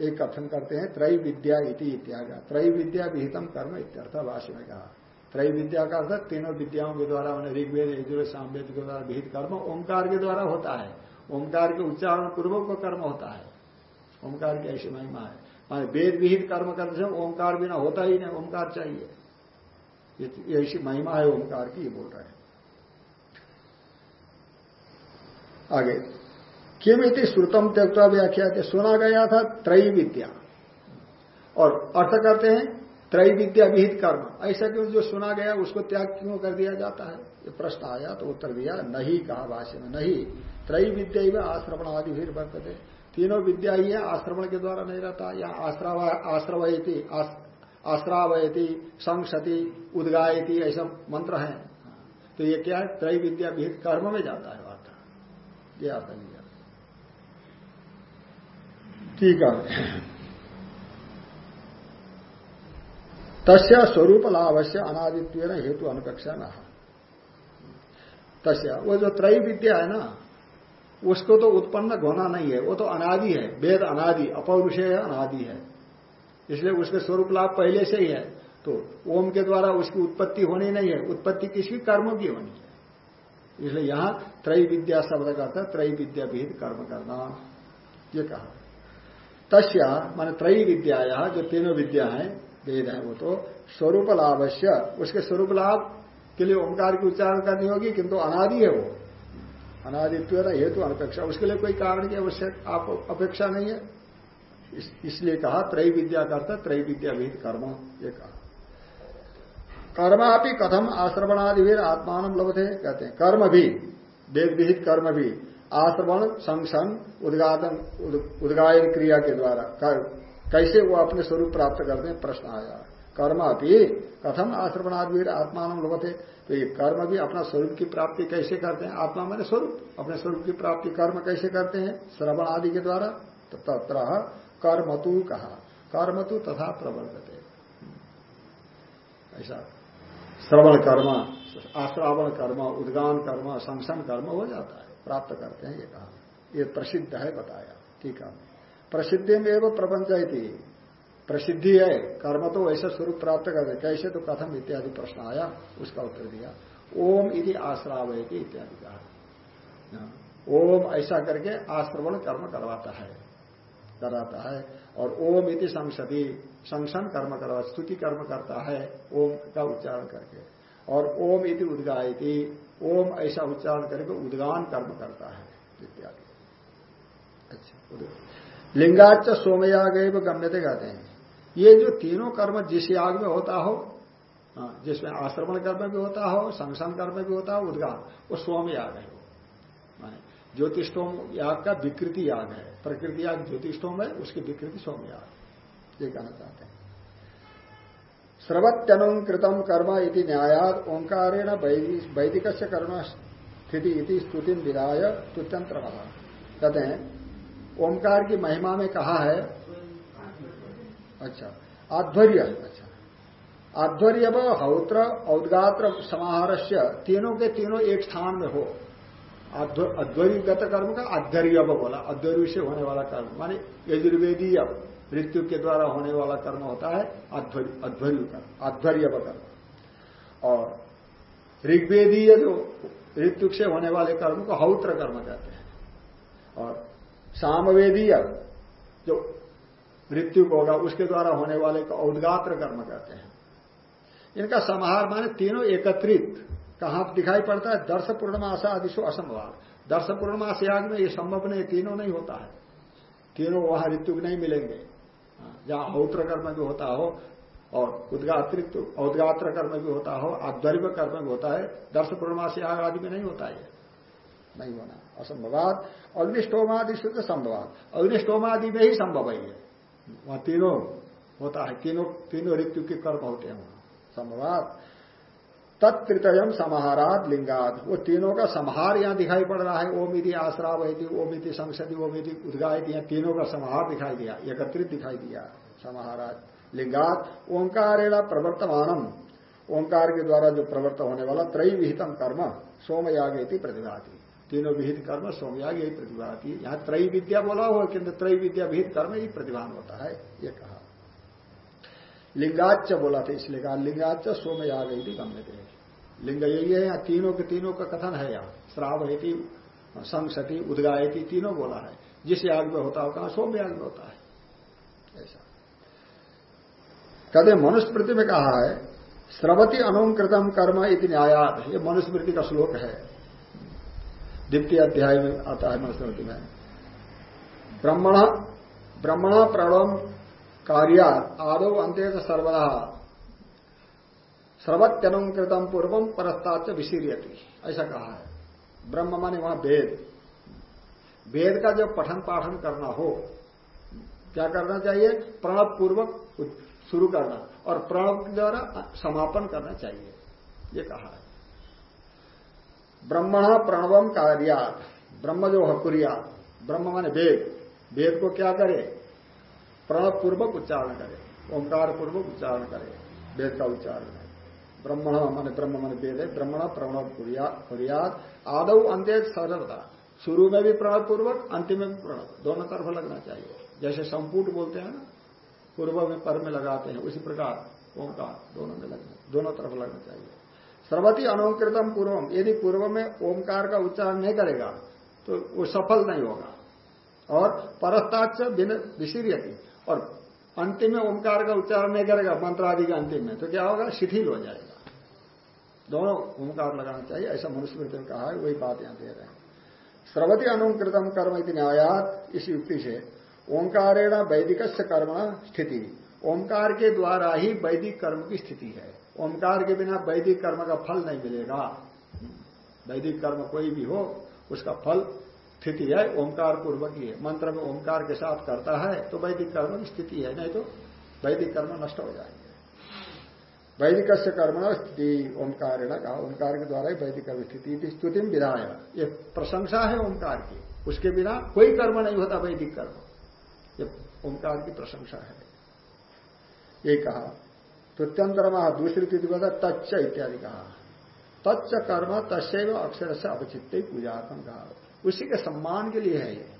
ये कथन करते हैं, त्रय विद्या इति इत्यादि। त्रय विद्या विहितम कर्म इत्यर्थ, भाष्य में कहा। त्रय विद्या का अर्थ तीनों विद्याओं के द्वारा मैंने ऋग्वेद, यजुर्वेद, सामवेद के द्वारा विहित कर्म ओंकार के द्वारा होता है। ओंकार के उच्चारण पूर्वक का कर्म होता है। ओंकार की ऐसी महिमा है। माने वेद विहित कर्म करते समय ओंकार बिना होता ही नहीं, ओंकार चाहिए। ऐसी महिमा है ओंकार की बोल रहे हैं। आगे किम श्रुतम त्यक्ता व्याख्या के सुना गया था त्रय विद्या और अर्थ करते हैं त्रय विद्या विहित कर्म। ऐसा क्यों जो सुना गया, उसको त्याग क्यों कर दिया जाता है? ये प्रश्न आया तो उत्तर दिया, नहीं कहा भाष्य में, नहीं। त्रय विद्या ही आश्रवण आदि भी बरतते तीनों विद्या ही है, आश्रवण के द्वारा नहीं रहता। या आश्रवयती आश्रावयती संसति उदगायती, ऐसा मंत्र है। तो ये क्या है? त्रय विद्या विहित कर्म में जाता है अर्थ ये अर्थ नहीं ठीक है। तस्या स्वरूप लाभ से अनादित्व हेतु अनुपेक्षा न तस्या, वो जो त्रय विद्या है ना, उसको तो उत्पन्न होना नहीं है, वो तो अनादि है, वेद अनादि, अपौरुषेय अनादि है। इसलिए उसके स्वरूप लाभ पहले से ही है तो ओम के द्वारा उसकी उत्पत्ति होनी नहीं है, उत्पत्ति किसी कर्म की होनी है। इसलिए यहाँ त्रय विद्या शब्द का था त्रय विद्या विहित कर्म करना, ये कहा। तस्या, मान त्रय विद्या जो तीनों विद्या है वेद है वो तो स्वरूप लाभस्य उसके स्वरूप लाभ के लिए ओंकार की उच्चारण करनी होगी किंतु अनादि है वो। अनादित्व हेतु अनपेक्षा उसके लिए कोई कारण की आवश्यक आप अपेक्षा नहीं है। इस, इसलिए कहा त्रय विद्या करता त्रय विद्या विहित कर्म ये कहा। कर्मा भी कथम आश्रवणादि भी आत्मान लभते कहते हैं कर्म भी वेद विहित कर्म भी आश्रवण संसन उद्घाटन उद्गायन क्रिया के द्वारा कैसे वो अपने स्वरूप प्राप्त करते हैं? प्रश्न आया। कर्म भी कथम आश्रवणादवीर आत्मान लोगते तो ये कर्म भी अपना स्वरूप की प्राप्ति कैसे करते हैं? आत्मा मैंने स्वरूप। अपने स्वरूप की प्राप्ति कर्म कैसे करते हैं? श्रवण आदि के द्वारा। तो तत्र कर्मतु कहा। कर्म कर्मतु तथा प्रवर्तते। ऐसा। श्रवण कर्म, आश्रावण कर्म, उद्गान कर्म संसन कर्म हो जाता है। प्राप्त करते हैं ये कहा। ये प्रसिद्ध है, बताया। ठीक है। प्रसिद्धि में एवं प्रपंच प्रसिद्धि है, कर्म तो वैसा स्वरूप प्राप्त करते कैसे तो कथम इत्यादि प्रश्न आया उसका उत्तर दिया। ओम इति आश्रावयती इत्यादि कहा। हाँ। ओम ऐसा करके आश्रवण कर्म करवाता है, कराता है। और ओम इति संसदी, संसन कर्म करवा, स्तुति कर्म करता है, ओम का उच्चारण करके। और ओम इति उदगायती, ओम ऐसा उच्चारण करके उद्गान कर्म करता है, इत्यादि। अच्छा लिंगाच सोमयाग गम्यते कहते हैं। ये जो तीनों कर्म जिस याग में होता हो हाँ, जिसमें आश्रमण कर्म भी होता हो संसन कर्म भी होता हो उद्गान वो सोम याग है वो। ज्योतिषोम याग का विकृति याग है। प्रकृति याग ज्योतिषोम है उसकी विकृति सोम याग ये कहना चाहते हैं। श्रवत्यनुकृतम कर्म इति न्यायाद ओंकारेण वैदिक कर्म स्थिति स्तुति विधाय स्तुत्यंत्र कहते हैं ओंकार की महिमा में कहा है? अच्छा आध्वर्य अच्छा। आध्वर्य व हौत्र, औदगात्र समाहार तीनों के तीनों एक स्थान में हो। अध्वर्यगत कर्म का अध्यर्य बोला अध्वर्य से होने वाला कर्म, माने यजुर्वेदीय मृत्यु के द्वारा होने वाला कर्म होता है अध्वर्य कर्म अध्वर्य कर्म। और ऋग्वेदीय जो ऋतु से होने वाले कर्म को हौत्र कर्म कहते हैं। और सामवेदीय जो मृत्यु होगा उसके द्वारा होने वाले को औदगात्र कर्म कहते हैं। इनका समाहार माने तीनों एकत्रित। कहाँ दिखाई पड़ता है? दर्श पूर्णमास आदिशो असंभव। दर्श पूर्णमास याग में ये संभव नहीं तीनों नहीं होता है। तीनों वहाँ ऋतु नहीं मिलेंगे। हाँ, जहाँ औत्र कर्म भी होता हो और उदगात्रित औदगात्र कर्म भी होता हो आध्वर्य कर्म भी होता है दर्श पूर्णमास याग आदि में नहीं होता है नहीं होना। असंभवाद अग्निष्टोमादि शुद्ध संभवाद अग्निष्टोमादि में ही संभव है वहाँ तीनों होता है। तीनों तीनों ऋतु के कर्म होते हैं वहाँ। संभवाद तत्तृतयम समाहारात लिंगाद वो तीनों का समाहार यहाँ दिखाई पड़ रहा है। ओमिति आश्रावती ओमिति संसदी ओमिति उदगायती। यहाँ तीनों का समाहार दिखाई दिया। एकत्रित दिखाई दिया। समाहारात। लिंगात। ओंकारेणा प्रवर्तमानम ओंकार के द्वारा जो प्रवर्त होने वाला त्रय विहितम कर्म, सोमयाग प्रतिभाती तीनों विहित कर्म सोमयाग यही प्रतिभा प्रतिभाती यहाँ त्रय विद्या बोला हुआ किंतु त्रय विद्या विहित कर्म ही प्रतिभान होता है, ये कहा। लिंगाच बोला था, इसलिए कहा लिंगाच सोमयाग गम्य थे लिंग यही है, यहाँ तीनों के तीनों का कथन है यहाँ। श्राव है संसती, उदगायती, तीनों बोला है। जिस याग में होता हो, कहा सोम याग में होता है। ऐसा। कहते मनुस्मृति में कहा है स्रवती अनुकृतम कर्म इतनी न्यायात। ये मनुस्मृति का श्लोक है। द्वितीय अध्याय में आता है मनुस्मृति में। ब्रह्मण ब्रह्मण प्रणव कार्या आदो अंत्य सर्वदा। सर्वत्यनुकृतम पूर्वम परस्ताच विशीर्यति। ऐसा कहा है। ब्रह्म माने वहाँ वेद। वेद का जब पठन पाठन करना हो, क्या करना चाहिए? प्रणव पूर्वक शुरू करना और प्रणव के द्वारा समापन करना चाहिए। ये कहा है। ब्रह्मण प्रणवम कार्यात ब्रह्म जो है कुरिया ब्रह्म माने वेद। वेद को क्या करे? प्रणव पूर्वक उच्चारण करे। ओंकार पूर्वक उच्चारण करे। वेद का उच्चारण करे। ब्रह्मण मान ब्रह्म मन वेद है। ब्रह्मण प्रणव कुरियात। आदव अंत्य सर्वता शुरू में भी प्रणव पूर्वक अंतिम में भी प्रणव दोनों तरफ़ लगना चाहिए। जैसे संपुट बोलते हैं ना, पूर्व में पर में लगाते हैं, उसी प्रकार ओंकार दोनों में लगना दोनों तरफ़ लगना चाहिए। सर्वती अनुकृतम पूर्वम। यदि पूर्व में ओंकार का उच्चारण नहीं करेगा तो वो सफल नहीं होगा। और परस्ताक्ष विशीर्यति और अंतिम में ओंकार का उच्चारण नहीं करेगा मंत्र आदि के अंतिम में तो क्या होगा? शिथिल हो जाएगा। दोनों ओंकार लगाना चाहिए, ऐसा मनुस्मृति ने कहा है, वही बात यहाँ दे रहे हैं। स्रवती अनुकृतम कर्म इतनी न्यायात, इस युक्ति से ओंकारेण वैदिक कर्म स्थिति। ओंकार के द्वारा ही वैदिक कर्म की स्थिति है। ओंकार के बिना वैदिक कर्म का फल नहीं मिलेगा। वैदिक कर्म कोई भी हो, उसका फल स्थिति है, ओंकार पूर्वक ही है। मंत्र में ओंकार के साथ करता है तो वैदिक कर्म की स्थिति है, नहीं तो वैदिक कर्म नष्ट हो जाएँगे। वैदिक से कर्म स्थिति ओंकार कहा ओंकार के द्वारा ही वैदिक कर्म स्थिति स्तुति विधाय। ये प्रशंसा है ओंकार की। उसके बिना कोई कर्म नहीं होता वैदिक कर्म। ये ओंकार की प्रशंसा है। ये कहा तुत्यंतर दूसरी तिथि बता तच्च इत्यादि कहा। तच्च कर्म तस्व अक्षर से अवचित पूजात्म कहा। उसी के सम्मान के लिए है ये।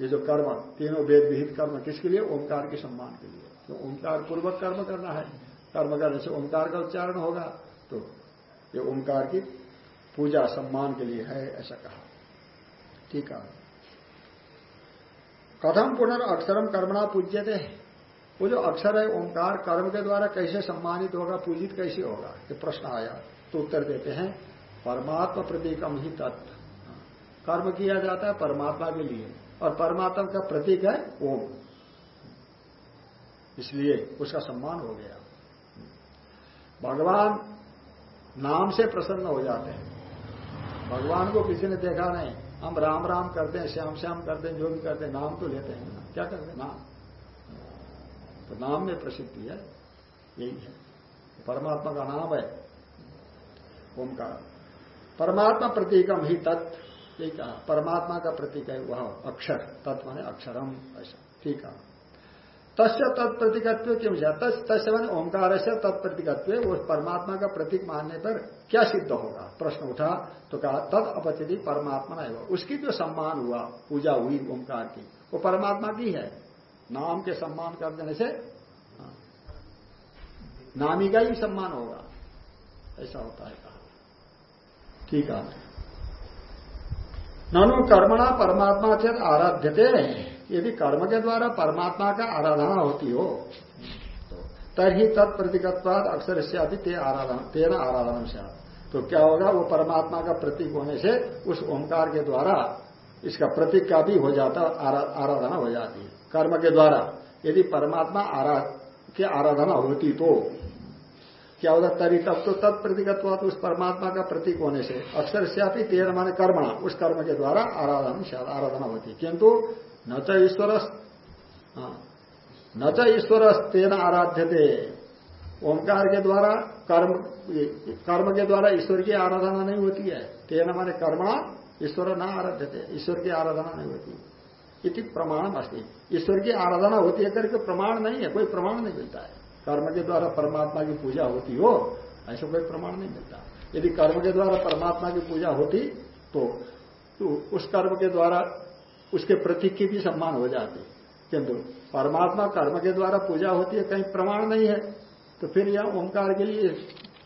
ये जो कर्म, तीनों वेद विहित कर्म, किसके लिए? ओंकार के सम्मान के लिए। तो ओंकार पूर्वक कर्म करना है। कर्म करने से ओंकार का उच्चारण होगा। तो ये ओंकार की पूजा सम्मान के लिए है, ऐसा कहा। ठीक है। कथम पुनर्अक्षरम कर्मणा पूज्यते। वो जो अक्षर है, ओंकार, कर्म के द्वारा कैसे सम्मानित होगा, पूजित कैसे होगा? ये प्रश्न आया। तो उत्तर देते हैं, परमात्मा प्रतीकम ही तत्व कर्म किया जाता है, परमात्मा के लिए। और परमात्मा का प्रतीक है, ओम। इसलिए उसका सम्मान हो गया। भगवान नाम से प्रसन्न हो जाते हैं। भगवान को किसी ने देखा नहीं। हम राम राम करते हैं, श्याम श्याम करते हैं, जो भी करते हैं, नाम तो लेते हैं क्या करते हैं? नाम। तो नाम में प्रसिद्धि है, यही है। परमात्मा का नाम है, ओंकार। परमात्मा प्रतीकम ही तत्व यही कहा। परमात्मा का प्रतीक है वह अक्षर तत्व है अक्षरम, ऐसा। ठीक है। तस्य तत्प्रतिकत्व क्यों तस्य मैंने ओंकार से तत्प्रतिकत्व उस परमात्मा का प्रतीक मानने पर क्या सिद्ध होगा? प्रश्न उठा तो कहा तद अपचिति परमात्मा है उसकी जो सम्मान हुआ, पूजा हुई ओंकार की, वो परमात्मा की है। नाम के सम्मान कर देने से हाँ, नामी का ही सम्मान होगा। ऐसा होता है कहा। ठीक है। ननु कर्मणा परमात्मा चेत आराध्यते। यदि कर्म के द्वारा परमात्मा का आराधना होती हो। तो तभी तत्प्रतिकत्वाद अक्षर से अभी ते आराधना तेना आराधना से तो क्या होगा? वो परमात्मा का प्रतीक होने से उस ओंकार के द्वारा इसका प्रतीक का भी हो जाता आराधना हो जाती है। कर्म के द्वारा। यदि परमात्मा की आराधना होती तो क्या होता तरी तब तो तत्प्रतिकत्व उस परमात्मा का प्रतीक होने से। अक्षर से तेरह माने कर्म उस कर्म के द्वारा आराधना आराधना होती। किंतु न च ईश्वर हाँ, न च ईश्वर तेन आराध्य ओंकार के द्वारा कर्म कर्म के द्वारा ईश्वर की आराधना नहीं होती है। तेन माने कर्मणा ईश्वर न आराध्य ईश्वर की आराधना नहीं होती। इति प्रमाण अस्ती। ईश्वर की आराधना होती है करके प्रमाण नहीं है कोई प्रमाण नहीं मिलता है। कर्म के द्वारा परमात्मा की पूजा होती हो ऐसा कोई प्रमाण नहीं मिलता। यदि कर्म के द्वारा परमात्मा की पूजा होती तो, तो उस कर्म के द्वारा उसके प्रतीक की भी सम्मान हो जाती। किंतु परमात्मा कर्म के द्वारा पूजा होती है कहीं प्रमाण नहीं है तो फिर यह ओंकार के लिए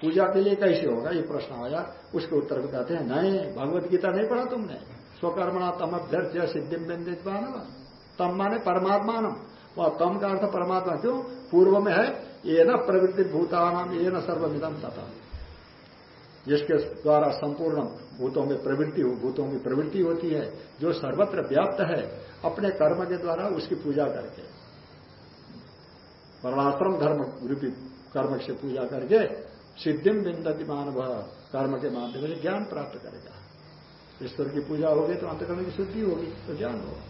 पूजा के लिए कैसे होगा? ये प्रश्न आया। उसके उत्तर बताते हैं नहीं भगवत गीता नहीं पढ़ा तुमने। स्वकर्मणा तम अभ्यर्थ सिद्धिम बिंदित तम माने परमात्मा वह, तम का अर्थ परमात्मा क्यों? पूर्व में है, ये न प्रवृत्ति भूतान ये न सर्वविदम तथा। जिसके द्वारा संपूर्ण भूतों में प्रवृत्ति हो भूतों की प्रवृत्ति होती है, जो सर्वत्र व्याप्त है, अपने कर्म के द्वारा उसकी पूजा करके। वर्णाश्रम धर्म रूपी कर्म से पूजा करके सिद्धिम बिंदति मानव, कर्म के माध्यम से ज्ञान प्राप्त करेगा। ईश्वर की पूजा होगी तो अंतकर्म की शुद्धि होगी तो ज्ञान होगा।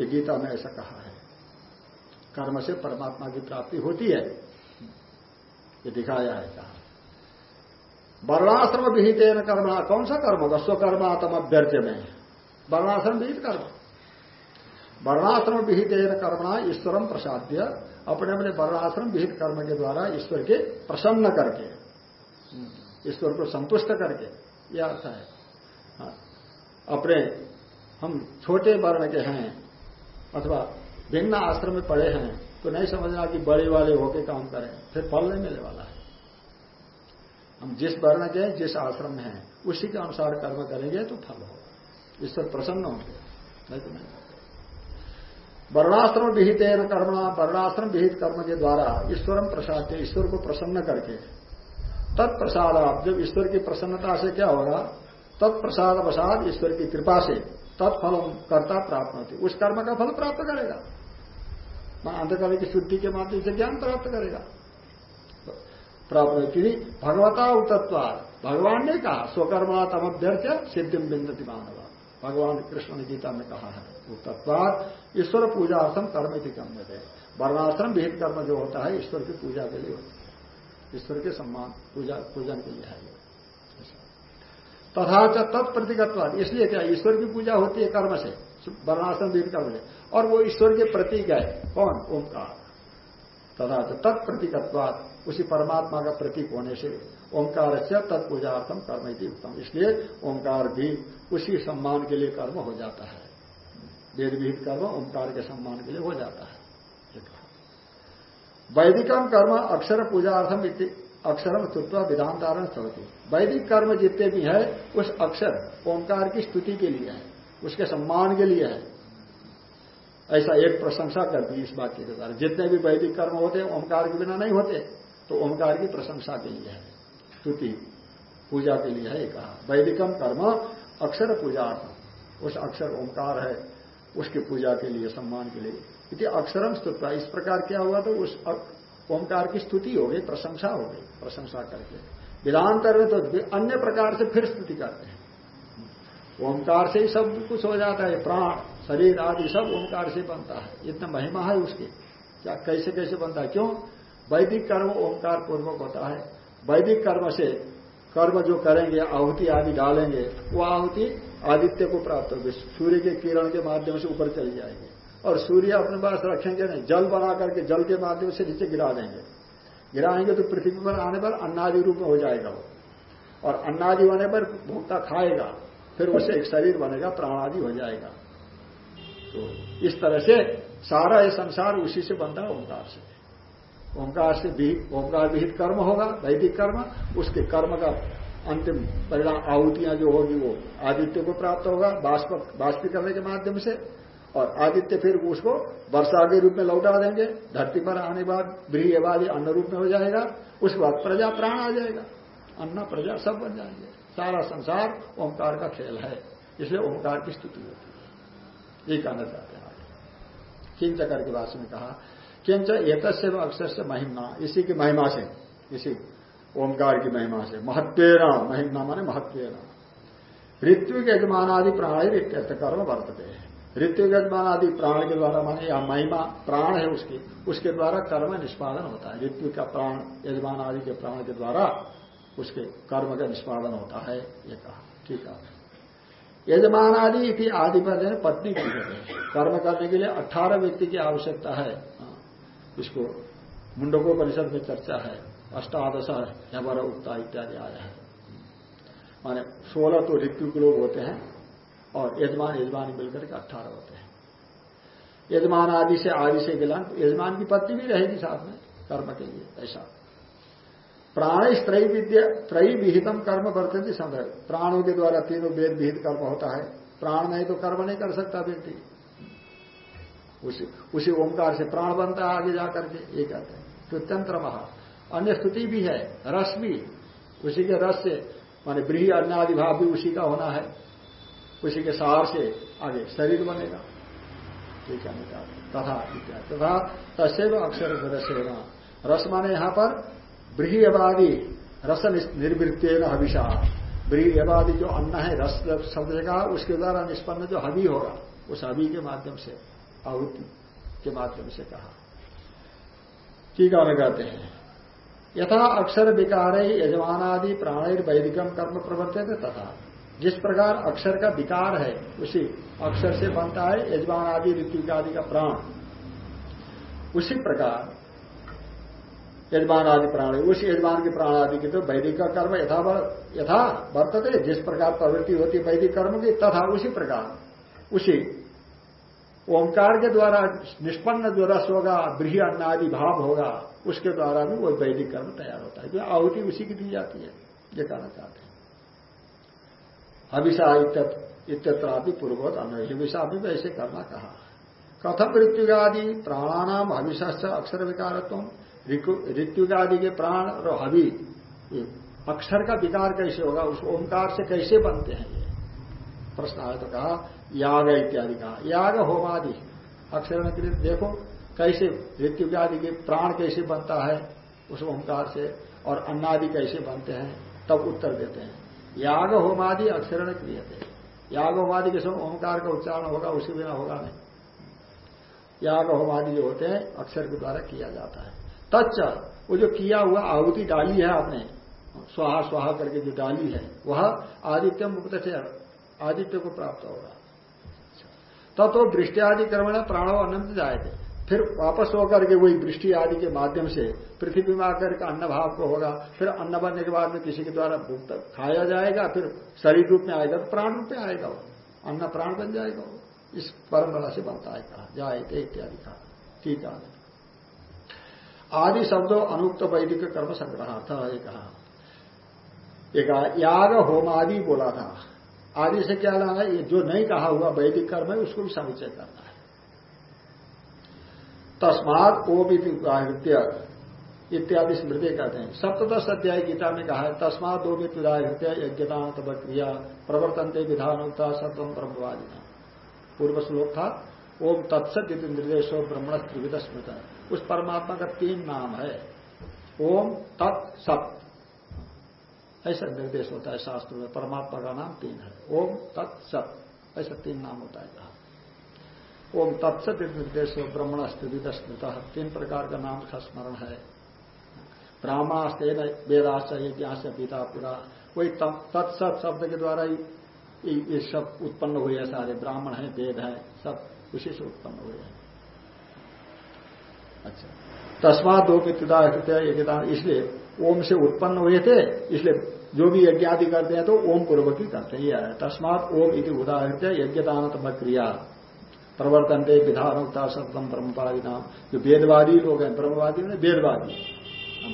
ये गीता में ऐसा कहा है। कर्म से परमात्मा की प्राप्ति होती है। ये दिखाया है कहा। वर्णाश्रम विहित कर्म, कौन सा कर्म होगा? स्वकर्म आत्म अभ्यर्थ्य में। वर्णाश्रम विहित कर्म। वर्णाश्रम विहित कर्मणा ईश्वरम प्रसाद्य। अपने अपने वर्णाश्रम विहित कर्म के द्वारा ईश्वर के प्रसन्न करके, ईश्वर को संतुष्ट करके यह अर्थ है हाँ। अपने हम छोटे वर्ण के हैं, अथवा भिन्न आश्रम में पड़े हैं तो नहीं समझना कि बड़े वाले होके काम करें, फिर फल नहीं मिलने वाला है। हम जिस वर्ण के हैं जिस आश्रम में हैं, उसी के अनुसार कर्म करेंगे तो फल होगा। ईश्वर प्रसन्न होंगे, नहीं तो नहीं। वर्णाश्रम विहित न कर्मणा, वर्णाश्रम विहित कर्म के द्वारा ईश्वरम प्रसाद ईश्वर को प्रसन्न करके तत्प्रसाद आप जब ईश्वर की प्रसन्नता से क्या होगा? तत्प्रसाद प्रसाद ईश्वर की कृपा से तत्फल कर्ता प्राप्त होती। उस कर्म का फल प्राप्त करेगा। अंधकर्म की शुद्धि के माध्यम से ज्ञान प्राप्त करेगा। प्राप्त होती भगवता उतत्वाद। भगवान ने कहा स्वकर्मा तमभ्यर्थ सिद्धिम बिंदती मानव। भगवान कृष्ण ने गीता में कहा है, उतत्वाद ईश्वर पूजार्थम कर्म की कम थे वर्णाश्रम विहित कर्म जो होता है, ईश्वर की पूजा के लिए होता है। ईश्वर के सम्मान, पूजा पूजन के लिए है। तथा तत्प्रतिकत्वाद इसलिए क्या, ईश्वर की पूजा होती है कर्म से, वर्णाश्रम विहित कर्म से। और वो ईश्वर के प्रतीक है, कौन? ओंकार। तथा तत्प्रतिकत्वाद उसी परमात्मा का प्रतीक होने से ओंकार से तत्पूजार्थम कर्म ही उत्तम इसलिए ओंकार भी उसी सम्मान के लिए कर्म हो जाता है। वेद विहित कर्म ओंकार के सम्मान के लिए हो जाता है। वैदिकम कर्म अक्षर पूजार्थम अक्षरम स्तुत्व विधान धारण चलती वैदिक कर्म जितने भी है, उस अक्षर, ओंकार की स्तुति के लिए है, उसके सम्मान के लिए है। ऐसा एक प्रशंसा करती है इस वाक्य के द्वारा। जितने भी वैदिक कर्म होते हैं, ओंकार के बिना नहीं होते तो ओंकार की प्रशंसा के लिए है। स्तुति, पूजा के लिए है कहा। वैदिकम कर्म, अक्षर पूजार्थम। उस अक्षर ओंकार है, उसकी पूजा के लिए, सम्मान के लिए। इति अक्षरम स्तुत्व। इस प्रकार क्या हुआ तो उस ओंकार की स्तुति हो गई, प्रशंसा हो गई, प्रशंसा करके। विधांतर में तो अन्य प्रकार से फिर स्तुति करते हैं। ओंकार से ही सब कुछ हो जाता है, प्राण, शरीर आदि सब ओंकार से बनता है। इतना महिमा है उसकी। क्या कैसे कैसे बनता है? क्यों? वैदिक कर्म ओंकार पूर्वक होता है। वैदिक कर्म से कर्म जो करेंगे, आहुति आदि डालेंगे, वो आहुति आदित्य को प्राप्त होगी। सूर्य के किरण के माध्यम से ऊपर चली जाएँगे। और सूर्य अपने पास रखेंगे नहीं, जल बना करके जल के माध्यम से नीचे गिरा देंगे। गिराएँगे तो पृथ्वी पर आने पर अन्नादि रूप में हो जाएगा वो। और अन्नादि होने पर भोक्ता खाएगा, फिर उससे एक शरीर बनेगा, प्राणादि हो जाएगा। तो इस तरह से सारा ये संसार उसी से बनता है, ओंकार से। ओंकार से ओंकार विहित कर्म होगा, वैदिक कर्म, उसके कर्म का अंतिम परिणाम आहुतियाँ जो होगी वो आदित्य को प्राप्त होगा बाष्पीकरण के माध्यम से। और आदित्य फिर उसको वर्षा के रूप में लौटा देंगे। धरती पर आने बाद ब्रीहवादी अन्न रूप में हो जाएगा। उसके बाद प्रजा प्राण आ जाएगा। अन्न, प्रजा सब बन जाएँगे। सारा संसार ओंकार का खेल है। इसलिए ओंकार की स्थिति होती है। ये कहना चाहते हैं आगे। किंच करके भाषण में कहा, किंच एक अक्षर से महिमा इसी की महिमा से, इसी ओंकार की महिमा से। महत्वेना महिमा माने महत्वेना ऋत्विक यजमान आदि प्राणी कर्म वर्तते हैं। ऋतु यजमान आदि प्राण के द्वारा माने या महिमा प्राण है उसकी उसके द्वारा कर्म निष्पादन होता है। ऋतु का प्राण यजमान आदि के प्राण के द्वारा उसके कर्म का निष्पादन होता है ये कहा। ठीक है। यजमान आदि की आदि पर पत्नी की कर्म करने के लिए अठारह व्यक्ति की आवश्यकता है। हाँ, इसको मुंडको परिषद में चर्चा है अष्टादश यमर उक्ता इत्यादि आया है। माने सोलह तो ऋतु के लोग होते हैं। और यजमान यजमान मिलकर के अट्ठारह होते हैं। यजमान आदि से आदि से गिलान यजमान की पत्नी भी रहेगी साथ में, कर्म के लिए, ऐसा। प्राण त्रय विद्या, त्रय विहितम कर्म वर्तन संभव। प्राणों के द्वारा तीनों वेद विहित कर्म होता है। प्राण नहीं तो कर्म नहीं कर सकता व्यक्ति। उसी उसी ओंकार से प्राण बनता है आगे जाकर के, ये कहते हैं। स्तुत्यंत्र महा। अन्य स्तुति भी है, रस भी। उसी के रस से, माने ब्रीही अन्नादिभाव भी उसी का होना है। उसी के सार से आगे शरीर बनेगा। ठीक है तथा तथा तस्व अक्षर रसेना रस माने यहाँ पर ब्रीहवादी रस निर्वृत्त हविषा। ब्रीहवादी जो अन्न है, रस शब्द कहा, उसके द्वारा निष्पन्न जो हवि होगा, उस हवि के माध्यम से आहुति के माध्यम से कहा। टीका में कहते हैं। यथा अक्षर विकार यजमानादि प्राणिर वैदिकम कर्म प्रवर्तित तथा जिस प्रकार अक्षर का विकार है, उसी अक्षर से बनता है यजमान आदि ऋतु आदि का प्राण। उसी प्रकार यजमान आदि प्राण, उसी यजमान के प्राण आदि की तो वैदिक का कर्म यथा यथा वर्तते, जिस प्रकार प्रवृत्ति होती है वैदिक कर्म की, तथा उसी प्रकार। उसी ओंकार के द्वारा, निष्पन्न जो रस होगा, ब्रीही अन्नादि भाव होगा, उसके द्वारा भी वो वैदिक कर्म तैयार होता है। जो आहुति उसी की दी जाती है, ये कहना चाहते हैं। हविषा इत्यत्रापि पूर्वत अन्य हिविषा भी वैसे करना कहा। कथम ऋत्युगादि प्राणानाम हविषा अक्षर विकारत्व ऋत्युगादि के प्राण और हवि। अक्षर का विकार कैसे होगा, उस ओंकार से कैसे बनते हैं ये? प्रश्न आया तो कहा, याग इत्यादि कहा। याग होमादि। अक्षर देखो, कैसे ऋत्युगादि के प्राण कैसे बनता है, उस ओंकार से और अन्नादि कैसे बनते हैं, तब उत्तर देते हैं। याग होमादि अक्षरण क्रिय थे याग होमादि के समय ओंकार का उच्चारण होगा उसके बिना होगा नहीं। याग होमादि जो होते हैं, अक्षर के द्वारा किया जाता है। तच्च, वो जो किया हुआ आहुति डाली है आपने, स्वाहा स्वाहा करके जो डाली है, वह आदित्य मुक्त से आदित्य को प्राप्त होगा। तब तो दृष्टि आदि क्रमण प्राणो अनंत जाए थे फिर वापस होकर के वही वृष्टि आदि के माध्यम से पृथ्वी में आकर के अन्न भाव को होगा। फिर अन्न बनने के बाद में किसी के द्वारा खाया जाएगा, फिर शरीर रूप में आएगा तो प्राण रूप में आएगा वो। अन्न प्राण बन जाएगा वो। इस परंपरा से बनता है कहा, जायते इत्यादि कहा। ठीक है। आदि शब्दों अनुक्त वैदिक कर्म संग्रह था ये कहा। याग होम आदि बोला था। आदि से क्या लाना ये जो नहीं कहा हुआ वैदिक कर्म है, उसको भी समुचय करना। तस्मात ओ भी इत्यादि स्मृति कहते हैं। सप्तश अध्याय गीता में कहा है, तस्मात दो विदाहृत्य यज्ञता तब क्रिया प्रवर्तनते विधानोक्ता सत्वम ब्रह्मवादी पूर्व श्लोक था, ओम तत्सत निर्देशो ब्रह्मण त्रिविध स्मृत। उस परमात्मा का तीन नाम है। ओम तत्सत ऐसा निर्देश होता है शास्त्र में, परमात्मा का नाम तीन है। ओम तत्सत ऐसा तीन नाम होता है कहा। ओम तत्सत निर्देश ब्रह्मण स्थित स्मृत तीन प्रकार का नाम का स्मरण है। ब्राह्मणास्ते वेदाश्च यज्ञाश्च पिता पूरा। वही तत्सत शब्द के द्वारा ही ये सब उत्पन्न हुए हैं सारे। ब्राह्मण है, वेद है, सब उसी से उत्पन्न हुए हैं। अच्छा। तस्मात दो पिता इसलिए ओम से उत्पन्न हुए थे, इसलिए जो भी यज्ञ आदि करते हैं तो ओम पूर्वक ही करते हैं। यह तस्मात ओम इति उदाहरण यज्ञदान क्रिया प्रवर्तन दे विधानोक्ता सप्तम ब्रह्मवादी नाम जो वेदवादी लोग हैं, ब्रह्मवादी में वेदवादी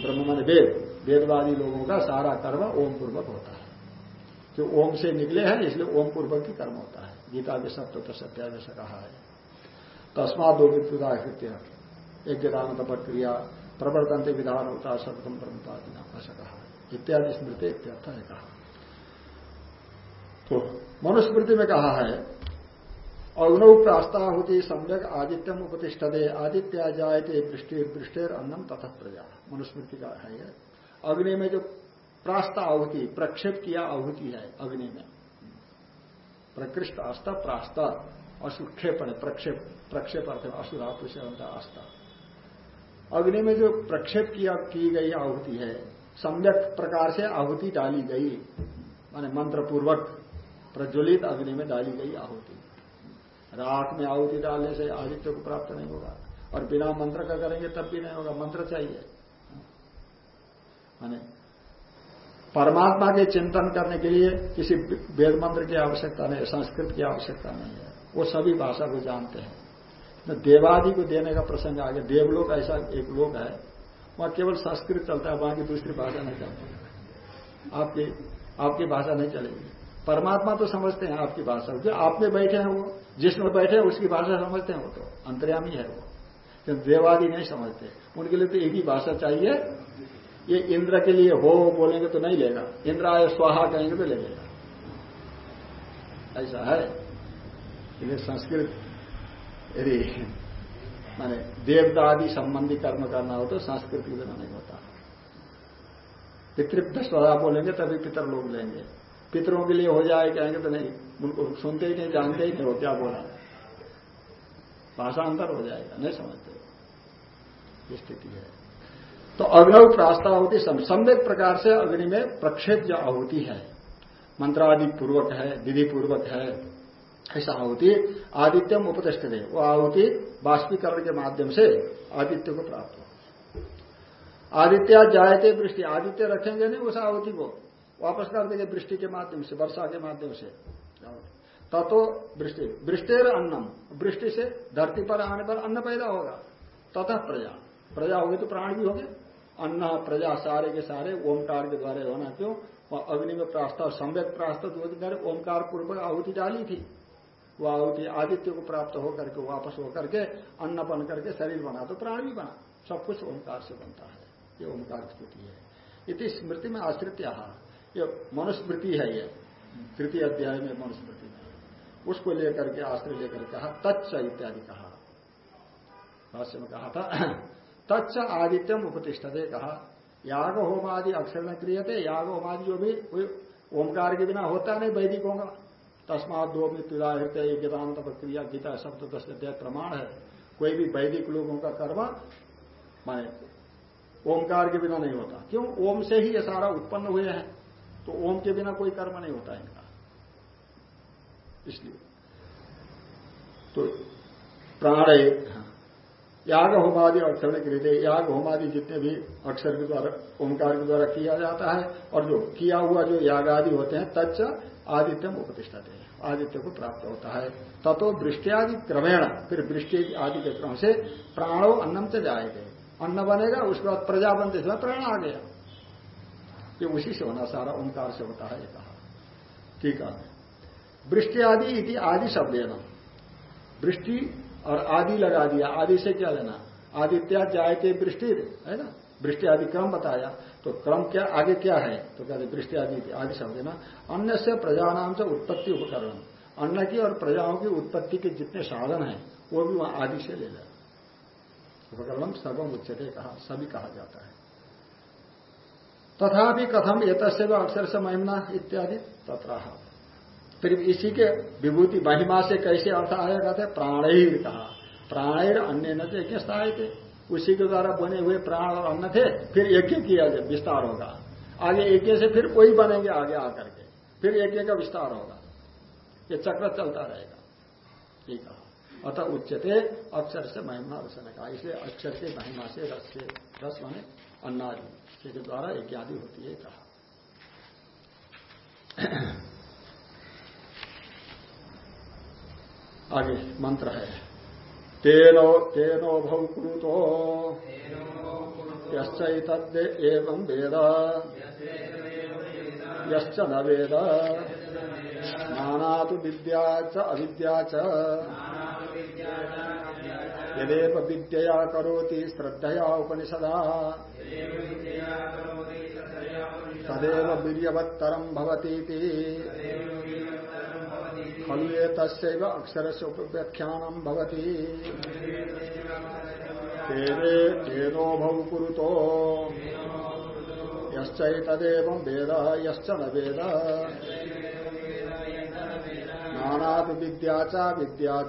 ब्रह्म मान वेद वेदवादी लोगों का सारा कर्म ओम पूर्वक होता है। जो ओम से निकले हैं, इसलिए ओम पूर्वक ही कर्म होता है। गीता के सत्य तो सत्यादेश कहा है। तस्मा दो विद्युता यज्ञदान क्रिया प्रवर्तन से विधान होता सप्तम ब्रह्मवादी नाम ऐसा कहा इत्यादि स्मृति इत्यर्थ है कहा। तो मनुस्मृति में कहा है अग्नौ प्रास्ता प्रास्ताहुति सम्यक आदित्यम उपतिष्ठते। आदित्य जायते वृष्टि वृष्टिर अन्नम तथा प्रजा मनुस्मृति का है यह अग्नि में जो प्रास्ता आहुति प्रक्षेप किया आहुति है अग्नि में। प्रकृष्ट आस्था प्रास्ता असुक्षेपण, प्रक्षेप प्रक्षेप अर्थ असुधातु से आस्था। अग्नि में जो प्रक्षेप किया की गई आहुति है, सम्यक प्रकार से आहुति डाली गई, माने मंत्र पूर्वक प्रज्वलित अग्नि में डाली गई आहुति। राख में आहुति डालने से आदित्य को प्राप्त नहीं होगा। और बिना मंत्र का करेंगे तब भी नहीं होगा। मंत्र चाहिए। माने परमात्मा के चिंतन करने के लिए किसी वेद मंत्र की आवश्यकता नहीं, संस्कृत की आवश्यकता नहीं है। वो सभी भाषा को जानते हैं। तो देवादि को देने का प्रसंग आ गया देवलोक ऐसा एक लोक है, वहाँ केवल संस्कृत चलता है वहाँ की दूसरी भाषा नहीं चलती। आपकी आपकी भाषा नहीं चलेगी। परमात्मा तो समझते हैं आपकी भाषा जो आप में बैठे हैं वो जिसमें बैठे उसकी भाषा समझते हैं वो तो अंतर्यामी है वो क्योंकि देवादि नहीं समझते उनके लिए तो एक ही भाषा चाहिए ये इंद्र के लिए हो बोलेंगे तो नहीं लेगा इंद्र आय स्वाहा कहेंगे तो ले लेगा ऐसा है इसलिए संस्कृत यदि माने देवता आदि संबंधी कर्म करना हो तो संस्कृत नहीं होता पितृप्त स्वधा बोलेंगे तभी पितर लोग लेंगे पितरों के लिए हो जाए, कहेंगे तो नहीं, उनको सुनते ही नहीं, जानते ही नहीं हो क्या बोला। भाषा अंतर हो जाएगा, नहीं समझते। स्थिति है। तो अग्नव प्रास्ता होती सम्यक प्रकार से अग्नि में प्रक्षेप जो आहुति है मंत्रादि पूर्वक है विधि पूर्वक है, ऐसा आहुति आदित्यम उपतिष्ठ दे वो आहुति बाष्पीकरण के माध्यम से आदित्य को प्राप्त हो आदित्य जायते वृष्टि आदित्य रखेंगे नहीं उस आहुति को। वापस कर देंगे वृष्टि के माध्यम से, वर्षा के माध्यम से। ततो वृष्टि, वृष्टिर अन्नम। वृष्टि से धरती पर आने पर अन्न पैदा होगा। तथा प्रजा। प्रजा होगी तो प्राण भी होंगे। अन्न, प्रजा सारे के सारे ओमकार के द्वारा होना। क्यों? वह अग्नि में प्रास्ताव सम्यक प्रास्ताव ओमकार पूर्वक आहुति डाली थी। वह आहुति, आदित्य को प्राप्त होकर के, वापस होकर के अन्न बन करके शरीर बना तो प्राण भी बना। सब कुछ ओंकार से बनता है। ये ओंकार स्मृति है। इति स्मृति में आश्रित ये मनुस्मृति है ये। तृतीय अध्याय में मनुस्मृति में उसको लेकर के, आश्रय लेकर कहा, तच्च इत्यादि कहा। भाष्य में कहा था, [CLEARS THROAT] तच्च आदित्यम उपतिष्ठते कहा। याग होम आदि अक्षर न क्रिय थे याग होम आदि जो भी ओंकार के बिना होता नहीं, वैदिक होगा तस्मात दो मृत्युदाहृत वेदांत प्रक्रिया, गीता, शब्द दस अध्याय, प्रमाण है। कोई भी वैदिक लोगों का कर्म, माने ओमकार के बिना नहीं होता। क्यों? ओम से ही ये सारा उत्पन्न हुए हैं। तो ओम के बिना कोई कर्म नहीं होता इनका। इसलिए। तो प्राण याग होमादि अक्षर के लिए याग होमादि जितने भी अक्षर के द्वारा ओंकार के द्वारा किया जाता है, और जो किया हुआ जो याग आदि होते हैं, तच्च आदित्यम उपतिष्ठते हैं, आदित्य को प्राप्त होता है। ततो वृष्टि आदि क्रमेण, फिर वृष्टि आदि के क्रम से प्राणो अन्नम से जाएँगे अन्न बनेगा, उसके बाद प्रजा बनते प्राण आ गया। ये उसी से होना सारा ओंकार से होता है कहा। ठीक है। वृष्टि आदि इति आदि शब्द लेना वृष्टि और आदि लगा दिया। आदि से क्या लेना? आदित्या जायते वृष्टि है ना? वृष्टि आदि क्रम बताया। तो क्रम क्या, आगे क्या है? तो कहते वृष्टि आदि आदि शब्द ना। अन्य से प्रजा नाम से उत्पत्ति उपकरण। अन्न की और प्रजाओं की उत्पत्ति के जितने साधन हैं, वो भी वहाँ आदि से ले जाए उपकरण सर्वम उच्चते कहा, सभी कहा जाता है। तथापि कथम एक अक्षर से महिमा इत्यादि तथा फिर इसी के विभूति महिमा से कैसे अर्थ आया कहते प्राणैर कहा प्राणैर अन्य न थे स्थायी थे। उसी के द्वारा बने हुए प्राण और अन्न थे, फिर यज्ञ किया जाए विस्तार होगा। आगे यज्ञ से फिर कोई बनेंगे आगे आकर के। फिर यज्ञ का विस्तार होगा। ये चक्र चलता रहेगा। ठीक कहा। अतः उच्चते अक्षर से महिमा रसन कहा। इसलिए अक्षर से महिमा से रस से, रस माने अन्नादि के द्वारा यज्ञ आदि होती है कहा। आगे मंत्र है। तेनो तेनो भवकृतो यश्चैतद् एवं वेद। यश्च नाना तो विद्या च अविद्या च। यदेव विद्यया करोति श्रद्धया उपनिषदा। तदेव वीर्यवत्तरम भवतीति। खलु ये तस्व अक्षर से उपव्याख्यानम भवती। तेरे कुरुतो। यश्चैतदेव वेद, यश्च वेद। नाना विद्या च, विद्या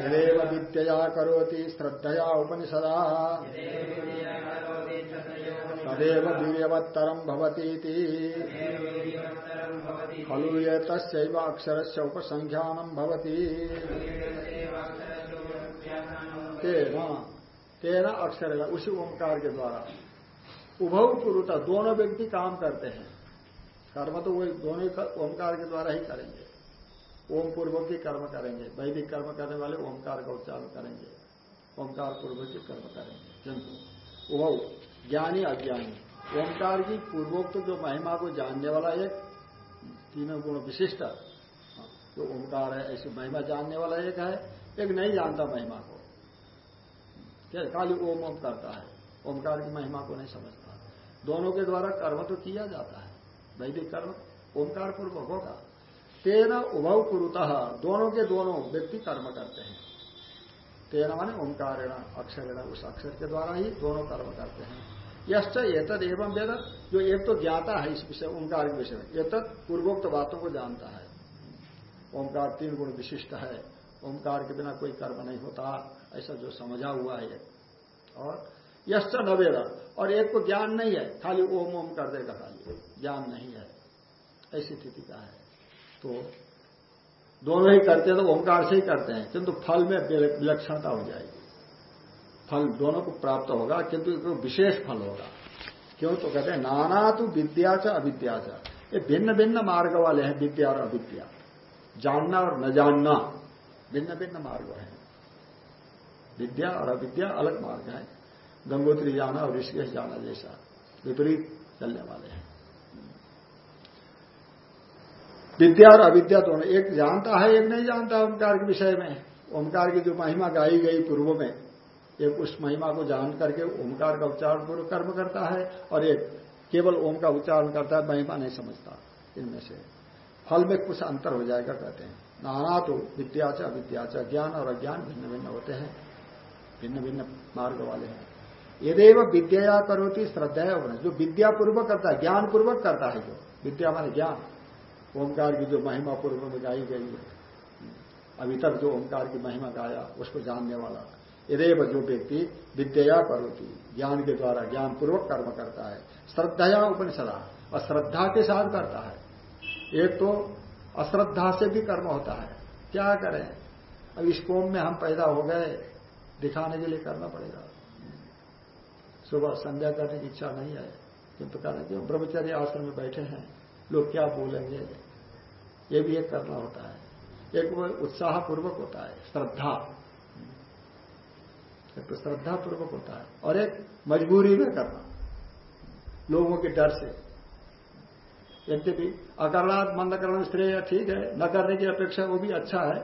यदेव विद्यया करोति श्रद्धया उपनिषदा। तदेव वीर्यवत्तरम भवतीति खलु ये तस्व अक्षर से उपसंख्यानम भवती। तेना तेना अक्षर उसी ओंकार के द्वारा। उभव पुरुता दोनों व्यक्ति काम करते हैं। कर्म तो वही, दोनों ओंकार के द्वारा ही करेंगे। ओम पूर्वक की कर्म करेंगे। वैदिक कर्म करने वाले ओंकार का उच्चारण करेंगे। ओंकार पूर्वक की कर्म करेंगे। किंतु उभव ज्ञानी, अज्ञानी। ओंकार की पूर्वोक्त जो महिमा को जानने वाला एक, तीनों गुण विशिष्ट। जो ओंकार है, ऐसी महिमा जानने वाला एक है, एक नहीं जानता महिमा को। क्या? खाली ओम ओम करता है। ओंकार की महिमा को नहीं समझता। दोनों के द्वारा कर्म तो किया जाता है। वैदिक कर्म ओंकार पूर्वक होगा। तेना उभव कुरुता। दोनों के दोनों व्यक्ति कर्म करते हैं। तेना माने अक्षर उस अक्षर के द्वारा ही दोनों कर्म करते हैं। यश्च एतद एवं वेद, जो एक तो ज्ञाता है इस विषय, ओंकार के विषय में, एतद पूर्वोक्त बातों को जानता है। ओंकार तीन गुण विशिष्ट है। ओंकार के बिना कोई कर्म नहीं होता, ऐसा जो समझा हुआ है और यश्च न वेद, और एक को ज्ञान नहीं है, खाली ओम ओम कर देगा खाली। ज्ञान नहीं है। ऐसी स्थिति का है। तो दोनों ही करते हैं तो ओंकार से ही करते हैं, किंतु फल में विलक्षणता हो जाएगी। फल दोनों को प्राप्त होगा, किंतु एक विशेष फल होगा। क्यों? तो कहते हैं, नाना तो विद्या च अविद्या च। ये भिन्न भिन्न मार्ग वाले हैं, विद्या और अविद्या। जानना और न जानना, भिन्न भिन्न मार्ग है। विद्या और अविद्या अलग मार्ग है। गंगोत्री जाना और ऋषिकेश जाना जैसा विपरीत चलने वाले हैं। विद्या और अविद्या दोनों, एक जानता है, एक नहीं जानता ओंकार के विषय में। ओंकार की जो महिमा गाई गई पूर्व में, एक उस महिमा को जान करके ओंकार का उच्चारण पूर्व कर्म करता है और एक केवल ओम का उच्चारण करता है, महिमा नहीं समझता इनमें से। फल में कुछ अंतर हो जाएगा, कहते हैं। नाना तो विद्याचा विद्याचा ज्ञान और अज्ञान भिन्न भिन्न होते हैं भिन्न भिन्न मार्ग वाले हैं। यदेव विद्या करोती श्रद्धा जो विद्या पूर्वक करता है, ज्ञान पूर्वक करता है जो, विद्या माने ज्ञान। ओंकार की जो महिमा पूर्व में गाई गई है। अभी तक जो ओंकार की महिमा गाया, उसको जानने वाला। यदेव जो व्यक्ति विद्या करोती, ज्ञान के द्वारा ज्ञान पूर्वक कर्म करता है। श्रद्धाया उपनिषदा और श्रद्धा के साथ करता है। एक तो अश्रद्धा से भी कर्म होता है। क्या करें? अब इस कोम में हम पैदा हो गए, दिखाने के लिए करना पड़ेगा। सुबह संध्या करने की इच्छा नहीं है। किंतु कहना क्यों ब्रह्मचर्य आश्रम में बैठे हैं। लोग क्या बोलेंगे? ये भी एक करना होता है। एक वो उत्साह पूर्वक होता है, श्रद्धा। एक तो श्रद्धा पूर्वक होता है और एक मजबूरी में करना, लोगों के डर से। यद्यपि अकरणात् मंद करण श्रेय ठीक है, न करने की अपेक्षा वो भी अच्छा है,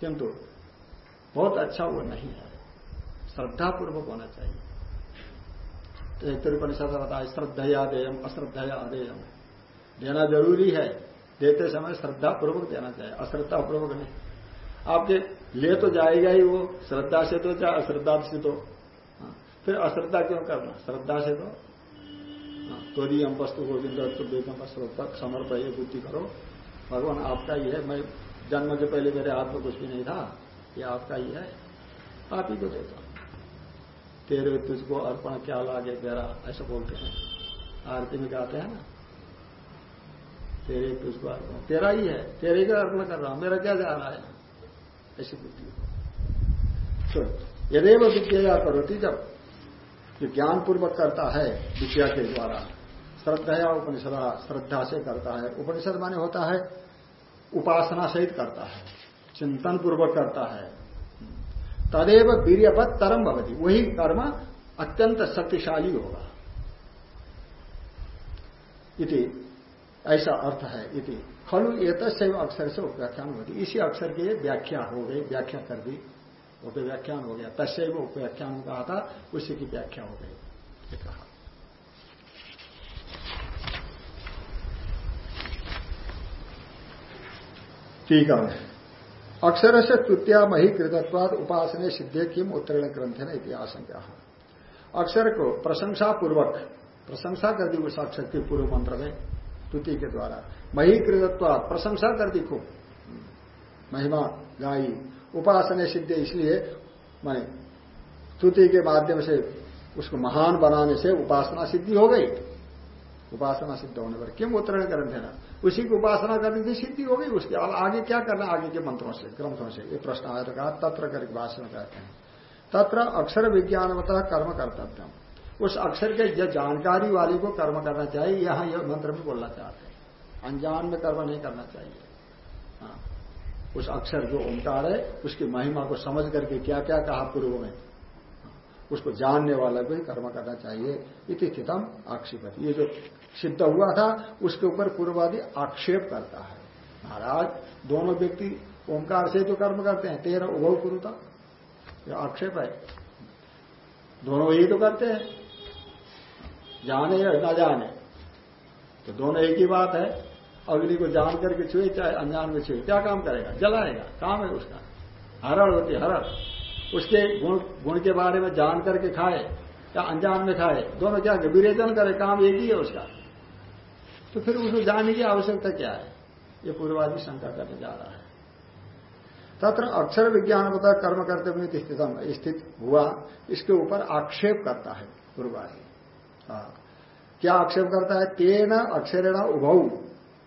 किंतु बहुत अच्छा वो नहीं है। श्रद्धा पूर्वक होना चाहिए। तो एक तरीपनिषद बताया, श्रद्धया देयम, अश्रद्धया अदेयम देना ज़रूरी है। देते समय श्रद्धा पूर्वक देना चाहिए। अश्रद्धा पूर्वक नहीं। आपके ले तो जाएगा ही वो श्रद्धा से तो चाहे अश्रद्धा से तो। हाँ, फिर अश्रद्धा क्यों करना? श्रद्धा से तो। तो हम वस्तु गोविंद तो बेगम समर्प ये बुद्धि करो। भगवान आपका ही है। मैं जन्म के पहले मेरे हाथ में कुछ भी नहीं था। ये आपका ही है। आप ही को देता तेरे तुझको अर्पण क्या लागे तेरा? ऐसा बोलते हैं। आरती में गाते हैं ना? तेरे अर्पण तेरा ही है, तेरे का अर्पण कर रहा हूँ, मेरा क्या जा रहा है? ऐसी बुद्धि तो यदेव विद्या करोती जब जो ज्ञान पूर्वक करता है विद्या के द्वारा श्रद्धा या उपनिषद श्रद्धा से करता है, उपनिषद माने होता है उपासना सहित करता है चिंतन पूर्वक करता है, तदेव वीर्यपत तरम भवती। वही कर्म अत्यंत शक्तिशाली होगा। ऐसा अर्थ है इति। खलु एक अक्षर से उपव्याख्यान होती इसी अक्षर की व्याख्या हो गई, व्याख्या कर दी। वो तो व्याख्यान हो गया। तस्व उपव्याख्यान कहा था, उसी की व्याख्या हो गई। ठीक है। अक्षर से तृतीया मही कृतत्वाद उपासने सिद्धे किम उत्तीर्ण ग्रंथ है इतिहास अक्षर को प्रशंसा पूर्वक प्रशंसा कर दी उस अक्षर के पूर्व मंत्र में। तुति के द्वारा। मही कृतत्वाद प्रशंसा कर दी खूब महिमा गाई उपासने सिद्धे इसलिए मैं स्तुति के माध्यम से, उसको महान बनाने से उपासना सिद्धि हो गई। उपासना सिद्ध होने पर क्यों उत्तरण ग्रंथ है ना उसी की उपासना करने की सिद्धि हो गई, उसके अब आगे क्या करना? आगे के मंत्रों से, ग्रंथों से। ये प्रश्न आया कहा, तत्र करके भाषण कहते हैं। तत्र अक्षर विज्ञानवता कर्म कर्तव्य उस अक्षर के जानकारी वाली को कर्म करना चाहिए। यहाँ यह मंत्र में बोलना चाहते हैं। अनजान में कर्म नहीं करना चाहिए। हाँ। उस अक्षर जो ओंकार है, उसकी महिमा को समझ करके क्या क्या कहा पूर्व में? उसको जानने वाला को ही कर्म करना चाहिए। इति स्थितम आक्षेप ये जो सिद्ध हुआ था, उसके ऊपर पूर्ववादी आक्षेप करता है। महाराज, दोनों व्यक्ति ओंकार से जो कर्म करते हैं, तेरह उभव कुरुता ये आक्षेप है। दोनों यही तो करते हैं। जाने या न जाने। तो दोनों एक ही बात है, अग्नि को जान करके छुए, चाहे अनजान में छुए, क्या काम करेगा? जलाएगा। काम है उसका। हरण होती हरण। उसके गुण गुण के बारे में जान करके खाए, या अनजान में खाए, दोनों क्या विरेचन करे, काम एक ही है उसका। तो फिर उसको जानने की आवश्यकता क्या है? ये पूर्वादि शंका करने जा रहा है। तत्र अक्षर विज्ञान होता कर्म करते हुए स्थित हुआ, इसके ऊपर आक्षेप करता है पूर्वादि। हाँ। क्या आक्षेप करता है? तेन अक्षरेण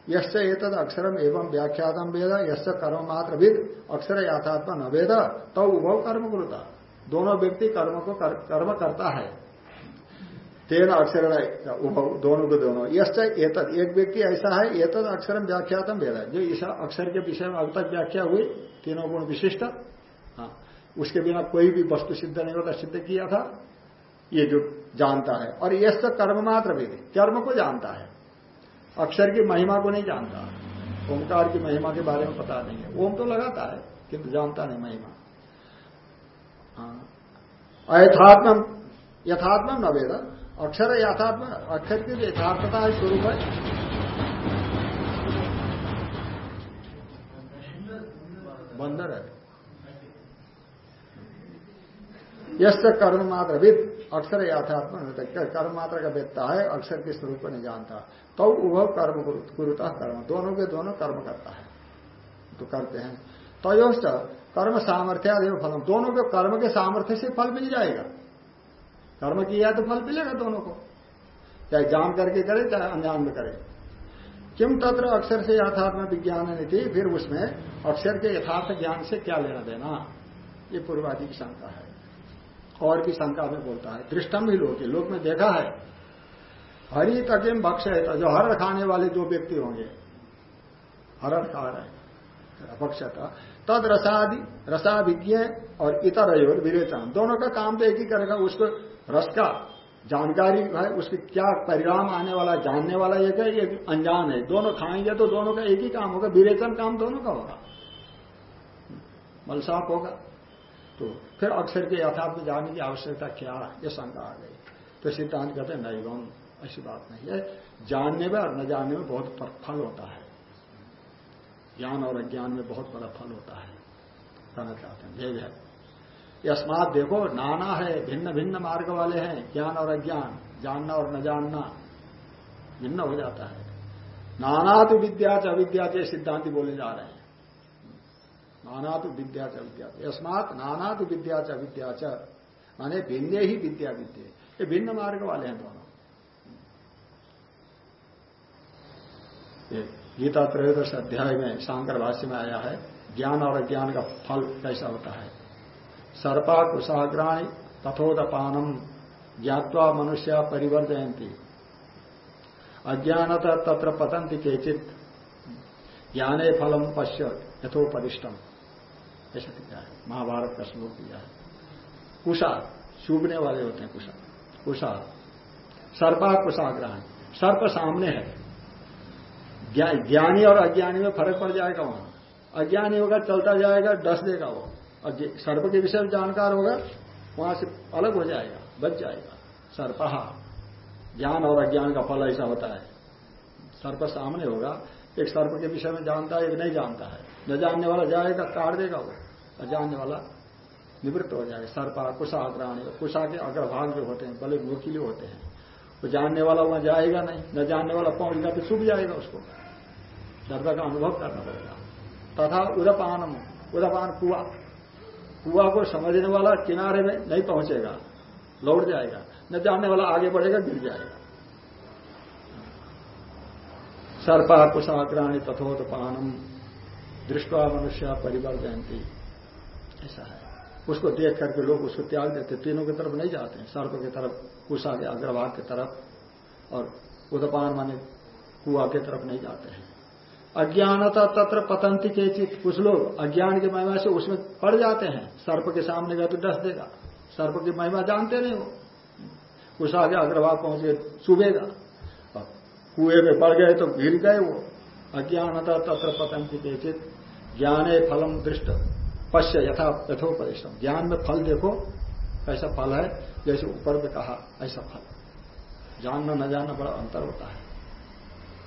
यश्च एतद अक्षरम एवं व्याख्यातम वेद यश कर्म मात्र विद अक्षर याथात्मा न वेद। तो उभव कर्म गुरुता दोनों व्यक्ति कर्म को कर, कर्म करता है। तेन अक्षर उभव दोनों को दोनों। यश्च एक व्यक्ति ऐसा है एतद अक्षरम व्याख्यातम वेद। जो इस अक्षर के विषय में अब तक व्याख्या हुई तीनों गुण विशिष्ट। हाँ। उसके बिना कोई भी वस्तु सिद्ध नहीं होता सिद्ध किया था। ये जो जानता है। और यश कर्म मात्र भी कर्म को जानता है। अक्षर की महिमा को नहीं जानता। ओंकार की महिमा के बारे में पता नहीं है। ओम तो लगाता है, किंतु जानता नहीं महिमा। हाँ। अयथात्म यथात्म न वेद। अक्षर यथात्म, अक्षर की यथार्थता है, स्वरूप है। बंदर है। यश कर्म मात्र विद, अक्षर यथात्म कर्म मात्र का व्यक्ता है, अक्षर के स्वरूप नहीं जानता। तो वह कर्म गुरुता कर्म, दोनों के दोनों कर्म करता है। तो करते हैं। तयोश्च कर्म सामर्थ्य आदि फल दोनों के कर्म के सामर्थ्य से फल मिल जाएगा। कर्म किया तो फल मिलेगा दोनों को। चाहे जान करके करे, चाहे अनजान में करे। किम तत्र अक्षर से यथात्म विज्ञान नीति फिर उसमें अक्षर के यथार्थ ज्ञान से क्या लेना देना? ये पूर्वाधिक शंका है। और की शंका में बोलता है। दृष्टम ही लोग लोक में देखा है। हरि तकिम भक्ष जो हर खाने वाले जो व्यक्ति होंगे। हरण खा रहे अपक्षता तद रसादि रसाभिज्ञ और इतर विवेचन दोनों का काम तो एक ही करेगा, उसको रस का जानकारी है, उसके क्या परिणाम आने वाला, जानने वाला एक है, एक अनजान है। दोनों खाएँगे तो दोनों का एक ही काम होगा विवेचन काम दोनों का होगा। मलसाप होगा। तो फिर अक्षर के यथार्थ में जाने की आवश्यकता क्या? ये शंका आ गई। तो सिद्धांत कहते हैं, नहीं गौन ऐसी बात नहीं है। जानने में और न जानने में बहुत फल होता है। ज्ञान और अज्ञान में बहुत बड़ा फल होता है। कहना चाहते हैं भेद है। यस्मात देखो, नाना है भिन्न भिन्न मार्ग वाले हैं, ज्ञान और अज्ञान, जानना और न जानना, भिन्न हो जाता है। नाना तो विद्या च अविद्या के सिद्धांति बोले जा रहे हैं। नाना तो विद्या च। अविद्या यस्मात नाना तो विद्या च विद्या च। माने भिन्न ही विद्या विद्य। ये भिन्न मार्ग वाले हैं दोनों। गीता त्रयोदश अध्याय में शांकर भाष्य में आया है, ज्ञान और अज्ञान का फल कैसा होता है? सर्पा कुशाग्राणी तथोदपानम ज्ञावा मनुष्य परिवर्तयती अज्ञानता तत्र पतंति केचित। ज्ञाने फलम पश्य यथोपरिष्टम ऐसा दिखा है, महाभारत का श्लोक दिया है। कुशा चूबने वाले होते हैं कुशा कुशा सर्पा कुशाग्रहण सर्प सामने है। ज्ञानी और अज्ञानी में फ़र्क पड़ जाएगा वहाँ। अज्ञानी होगा, चलता जाएगा, डस देगा वो। और सर्प के विषय में जानकार होगा, वहाँ से अलग हो जाएगा, बच जाएगा। सर्पहा ज्ञान और अज्ञान का फल ऐसा होता है। सर्प सामने होगा, एक सर्प के विषय में जानता है, एक नहीं जानता है। न जानने वाला जाएगा काट देगा वो, और जानने वाला निवृत्त हो जाएगा। सर्पा कुशा अग्राणी कुशा के अग्रभाग जो होते हैं बड़े वकीले होते हैं, वो जानने वाला वहाँ जाएगा नहीं, न जानने वाला पहुँच गया तो छुप जाएगा उसको। सर्प का अनुभव करना पड़ेगा। तथा उदपानम, उदपान कुआ। कुआ को समझने वाला किनारे में नहीं पहुंचेगा, लौट जाएगा। न जानने वाला आगे बढ़ेगा, गिर जाएगा। सर्पा कुशाग्राणी तथोत्पानम। दृष्टवा मनुष्य परिवार जयंती ऐसा है। उसको देख करके लोग उसको त्याग देते तीनों की तरफ़ नहीं जाते हैं। सर्प की तरफ़, कुशा के अग्रभाग की तरफ़ और उदपान माने कुआ की तरफ़ नहीं जाते हैं। अज्ञानता तत्र पतंती के चित कुछ लोग अज्ञान की महिमा से उसमें पड़ जाते हैं। सर्प के सामने गए तो डस देगा। सर्प की महिमा जानते नहीं वो। कुछ आगे अग्रभाग पहुँच गए, चुभेगा। और कुएँ में पड़ गए तो गिर गए वो। अज्ञानता तत्र पतंती के चित ज्ञाने फलम दृष्ट। पश्य यथा यथो परिश्रम ज्ञान में फल देखो कैसा फल है, जैसे ऊपर में कहा, ऐसा फल। जानना, न जानना बड़ा अंतर होता है।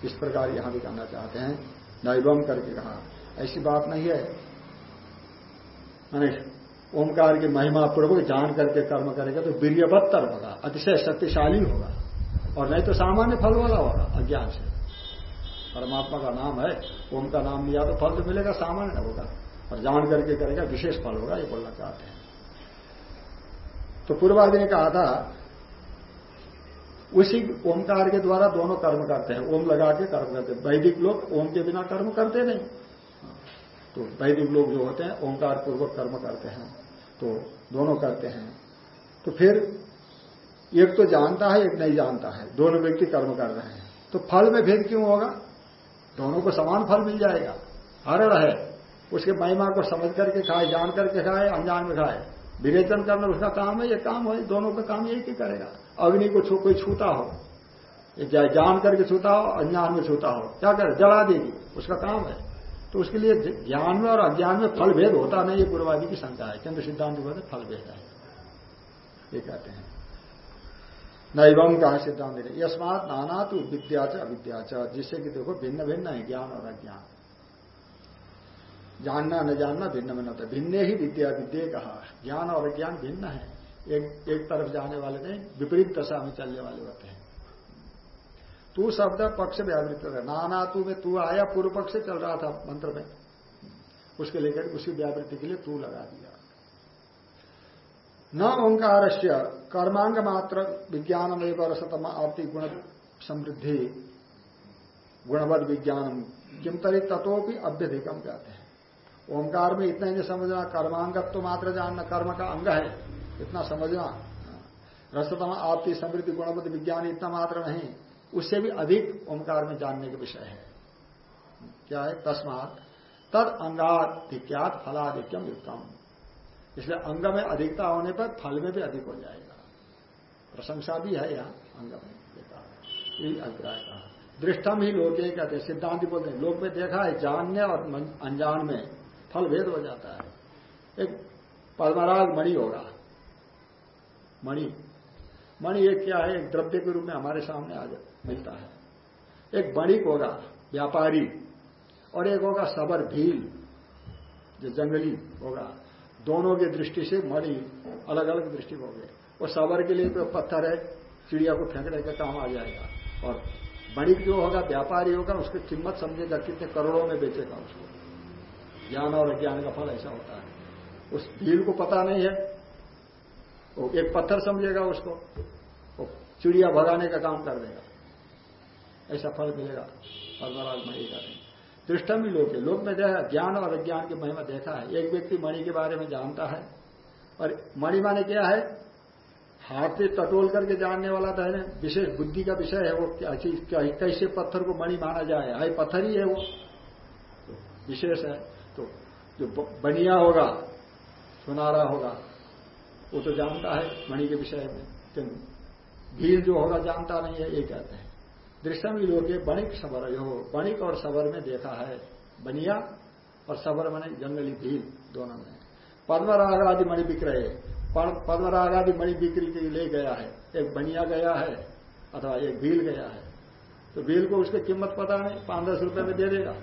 इस प्रकार यहाँ भी कहना चाहते हैं। नैवम करके कहा, ऐसी बात नहीं है। मैंने ओंकार की महिमा पूर्वक जान करके कर्म करेगा तो वीर्यवत्तर होगा, अतिशय शक्तिशाली होगा। और नहीं तो सामान्य फल वाला होगा, अज्ञान से। परमात्मा का नाम है ओम का नाम लिया तो फल तो मिलेगा, सामान्य होगा। और जान करके करेगा, विशेष फल होगा, ये बोलना चाहते हैं। तो पूर्वादि ने कहा था, उसी ओमकार के द्वारा दोनों कर्म करते हैं। ओम लगा के कर्म करते हैं। वैदिक लोग ओम के बिना कर्म करते नहीं। तो वैदिक लोग जो होते हैं ओंकार पूर्वक कर्म करते हैं। तो दोनों करते हैं। तो फिर एक तो जानता है, एक नहीं जानता है। दोनों व्यक्ति कर्म कर रहे हैं। तो फल में भेद क्यों होगा? दोनों को समान फल मिल जाएगा। हरण है। उसके महिमा को समझ करके खाए, जान करके खाए, अनजान में खाए। विवेचन करना उसका काम है, ये काम है। दोनों का काम एक ही करेगा। अग्नि को छू, कोई छूता हो जान करके छूता हो अज्ञान में छूता हो, क्या करे? जला देगी। उसका काम है। तो उसके लिए ज्ञान में और अज्ञान में फल भेद होता नहीं ये पूर्वादि की शंका है। चंद्र सिद्धांत फल भेद है। ये कहते हैं। नैवम कहा सिद्धांत यस्मात नाना तो विद्या च अविद्या जिससे कि देखो भिन्न भिन्न है, ज्ञान और अज्ञान। जानना, न जानना भिन्न भिन्न होता है। भिन्न ही विद्या विद्या कहा। ज्ञान और अज्ञान भिन्न है। एक एक तरफ़ जाने वाले नहीं, विपरीत दशा में चलने वाले होते हैं। तू शब्द पक्ष व्यावृत है। नाना तू में तू आया, पूर्व पक्ष चल रहा था मंत्र में। उसके लेकर, उसी व्यावृत्ति के लिए तू लगा दिया। न ओंकार से कर्मांग मात्र विज्ञान में रसतम आपती गुण समृद्धि, गुणवद विज्ञान किम तरी तत्वी अभ्यधिकम कहते हैं। ओंकार में इतना ही नहीं समझना, कर्मांगत्व तो मात्र जानना, कर्म का अंग है, इतना समझना। रसतम आपकी समृद्धि गुणवत्त विज्ञान इतना मात्र नहीं, उससे भी अधिक ओंकार में जानने के विषय है। क्या है? तस्मात। तद अंगाधिक्यात फलाधिक्यम युक्तम। इसलिए अंग में अधिकता होने पर फल में भी अधिक हो जाएगा। प्रशंसा भी है यहाँ, अंग में यही अभिप्राय कहा दृष्टम ही लोग कहते हैं, सिद्धांत बोलते हैं लोग में देखा है, जानने और अनजान में फल भेद हो जाता है। एक पद्मराग मणि होगा। मणि। मणि एक क्या है? एक द्रव्य के रूप में हमारे सामने आ मिलता है। एक बणिक होगा, व्यापारी। और एक होगा सबर, भील, जो जंगली होगा। दोनों की दृष्टि से मणि अलग अलग दृष्टि हो गए। वो सबर के लिए तो पत्थर है, चिड़िया को फेंकने का काम आ जाएगा। और बणिक जो होगा, व्यापारी होगा, उसकी कीमत समझेगा कितने करोड़ों में बेचेगा उसको। ज्ञान और अज्ञान का फल ऐसा होता है। उस भील को पता नहीं है। वो एक पत्थर समझेगा उसको। वो चिड़िया भगाने का काम कर देगा। ऐसा फल मिलेगा पद्मराज मणि का नहीं। दृष्टम भी लोग लोग में देखा ज्ञान और अज्ञान की महिमा देखा है। एक व्यक्ति मणि के बारे में जानता है। और मणि माने क्या है? हाथ से टटोल करके जानने वाला तो है विशेष बुद्धि का विषय है वो, क्या चीज़ कैसे पत्थर को मणि माना जाए। हाई पत्थर ही है वो। तो विशेष है। तो जो बनिया होगा, सुनारा होगा, वो तो जानता है मणि के विषय में। किंतु भीड़ जो होगा, जानता नहीं है, ये कहते हैं। ही लोग बणिक सबर यो बणिक और सबर में देखा है, बनिया और सबर मने जंगली भील, दोनों में। पद्मराग आदि मणि बिक रहे पद्मराग आदि मणि बिक्री के लिए गया है। एक बनिया गया है, अथवा एक भील गया है। तो भील को उसकी कीमत पता नहीं पाँच दस रुपए में दे देगा।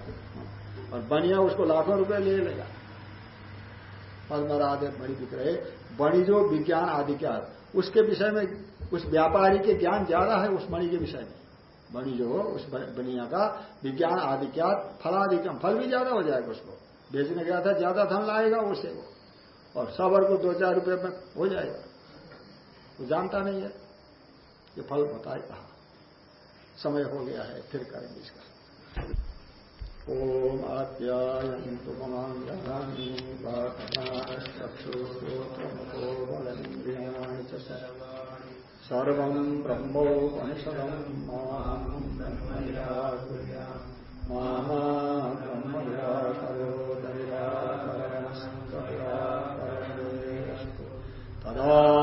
और बनिया उसको लाखों रुपए ले लेगा। पद्मराग मणि बिक रहे, बणि जो विज्ञान आदि क्या उसके विषय में, उस व्यापारी के ज्ञान ज़्यादा है, उस मणि के विषय में। बनी जो हो, उस बनिया का विज्ञान आदि क्या फलाधिकम फल भी ज़्यादा हो जाएगा उसको। बेचने गया था ज़्यादा धन लाएगा उसे वो। और सबर को दो चार रुपए में हो जाएगा। वो जानता नहीं है। ये फल बताए कहा? समय हो गया है, फिर करेंगे इसका। ओम आप्यायन्तु ममाङ्गानि सर्वम् ब्रह्मोपनिषदम् मामा ब्रह्म निराकरोदनिराकरणस्तु तदात्मनिगते यौपनिषत्सु धर्मास्ते मयि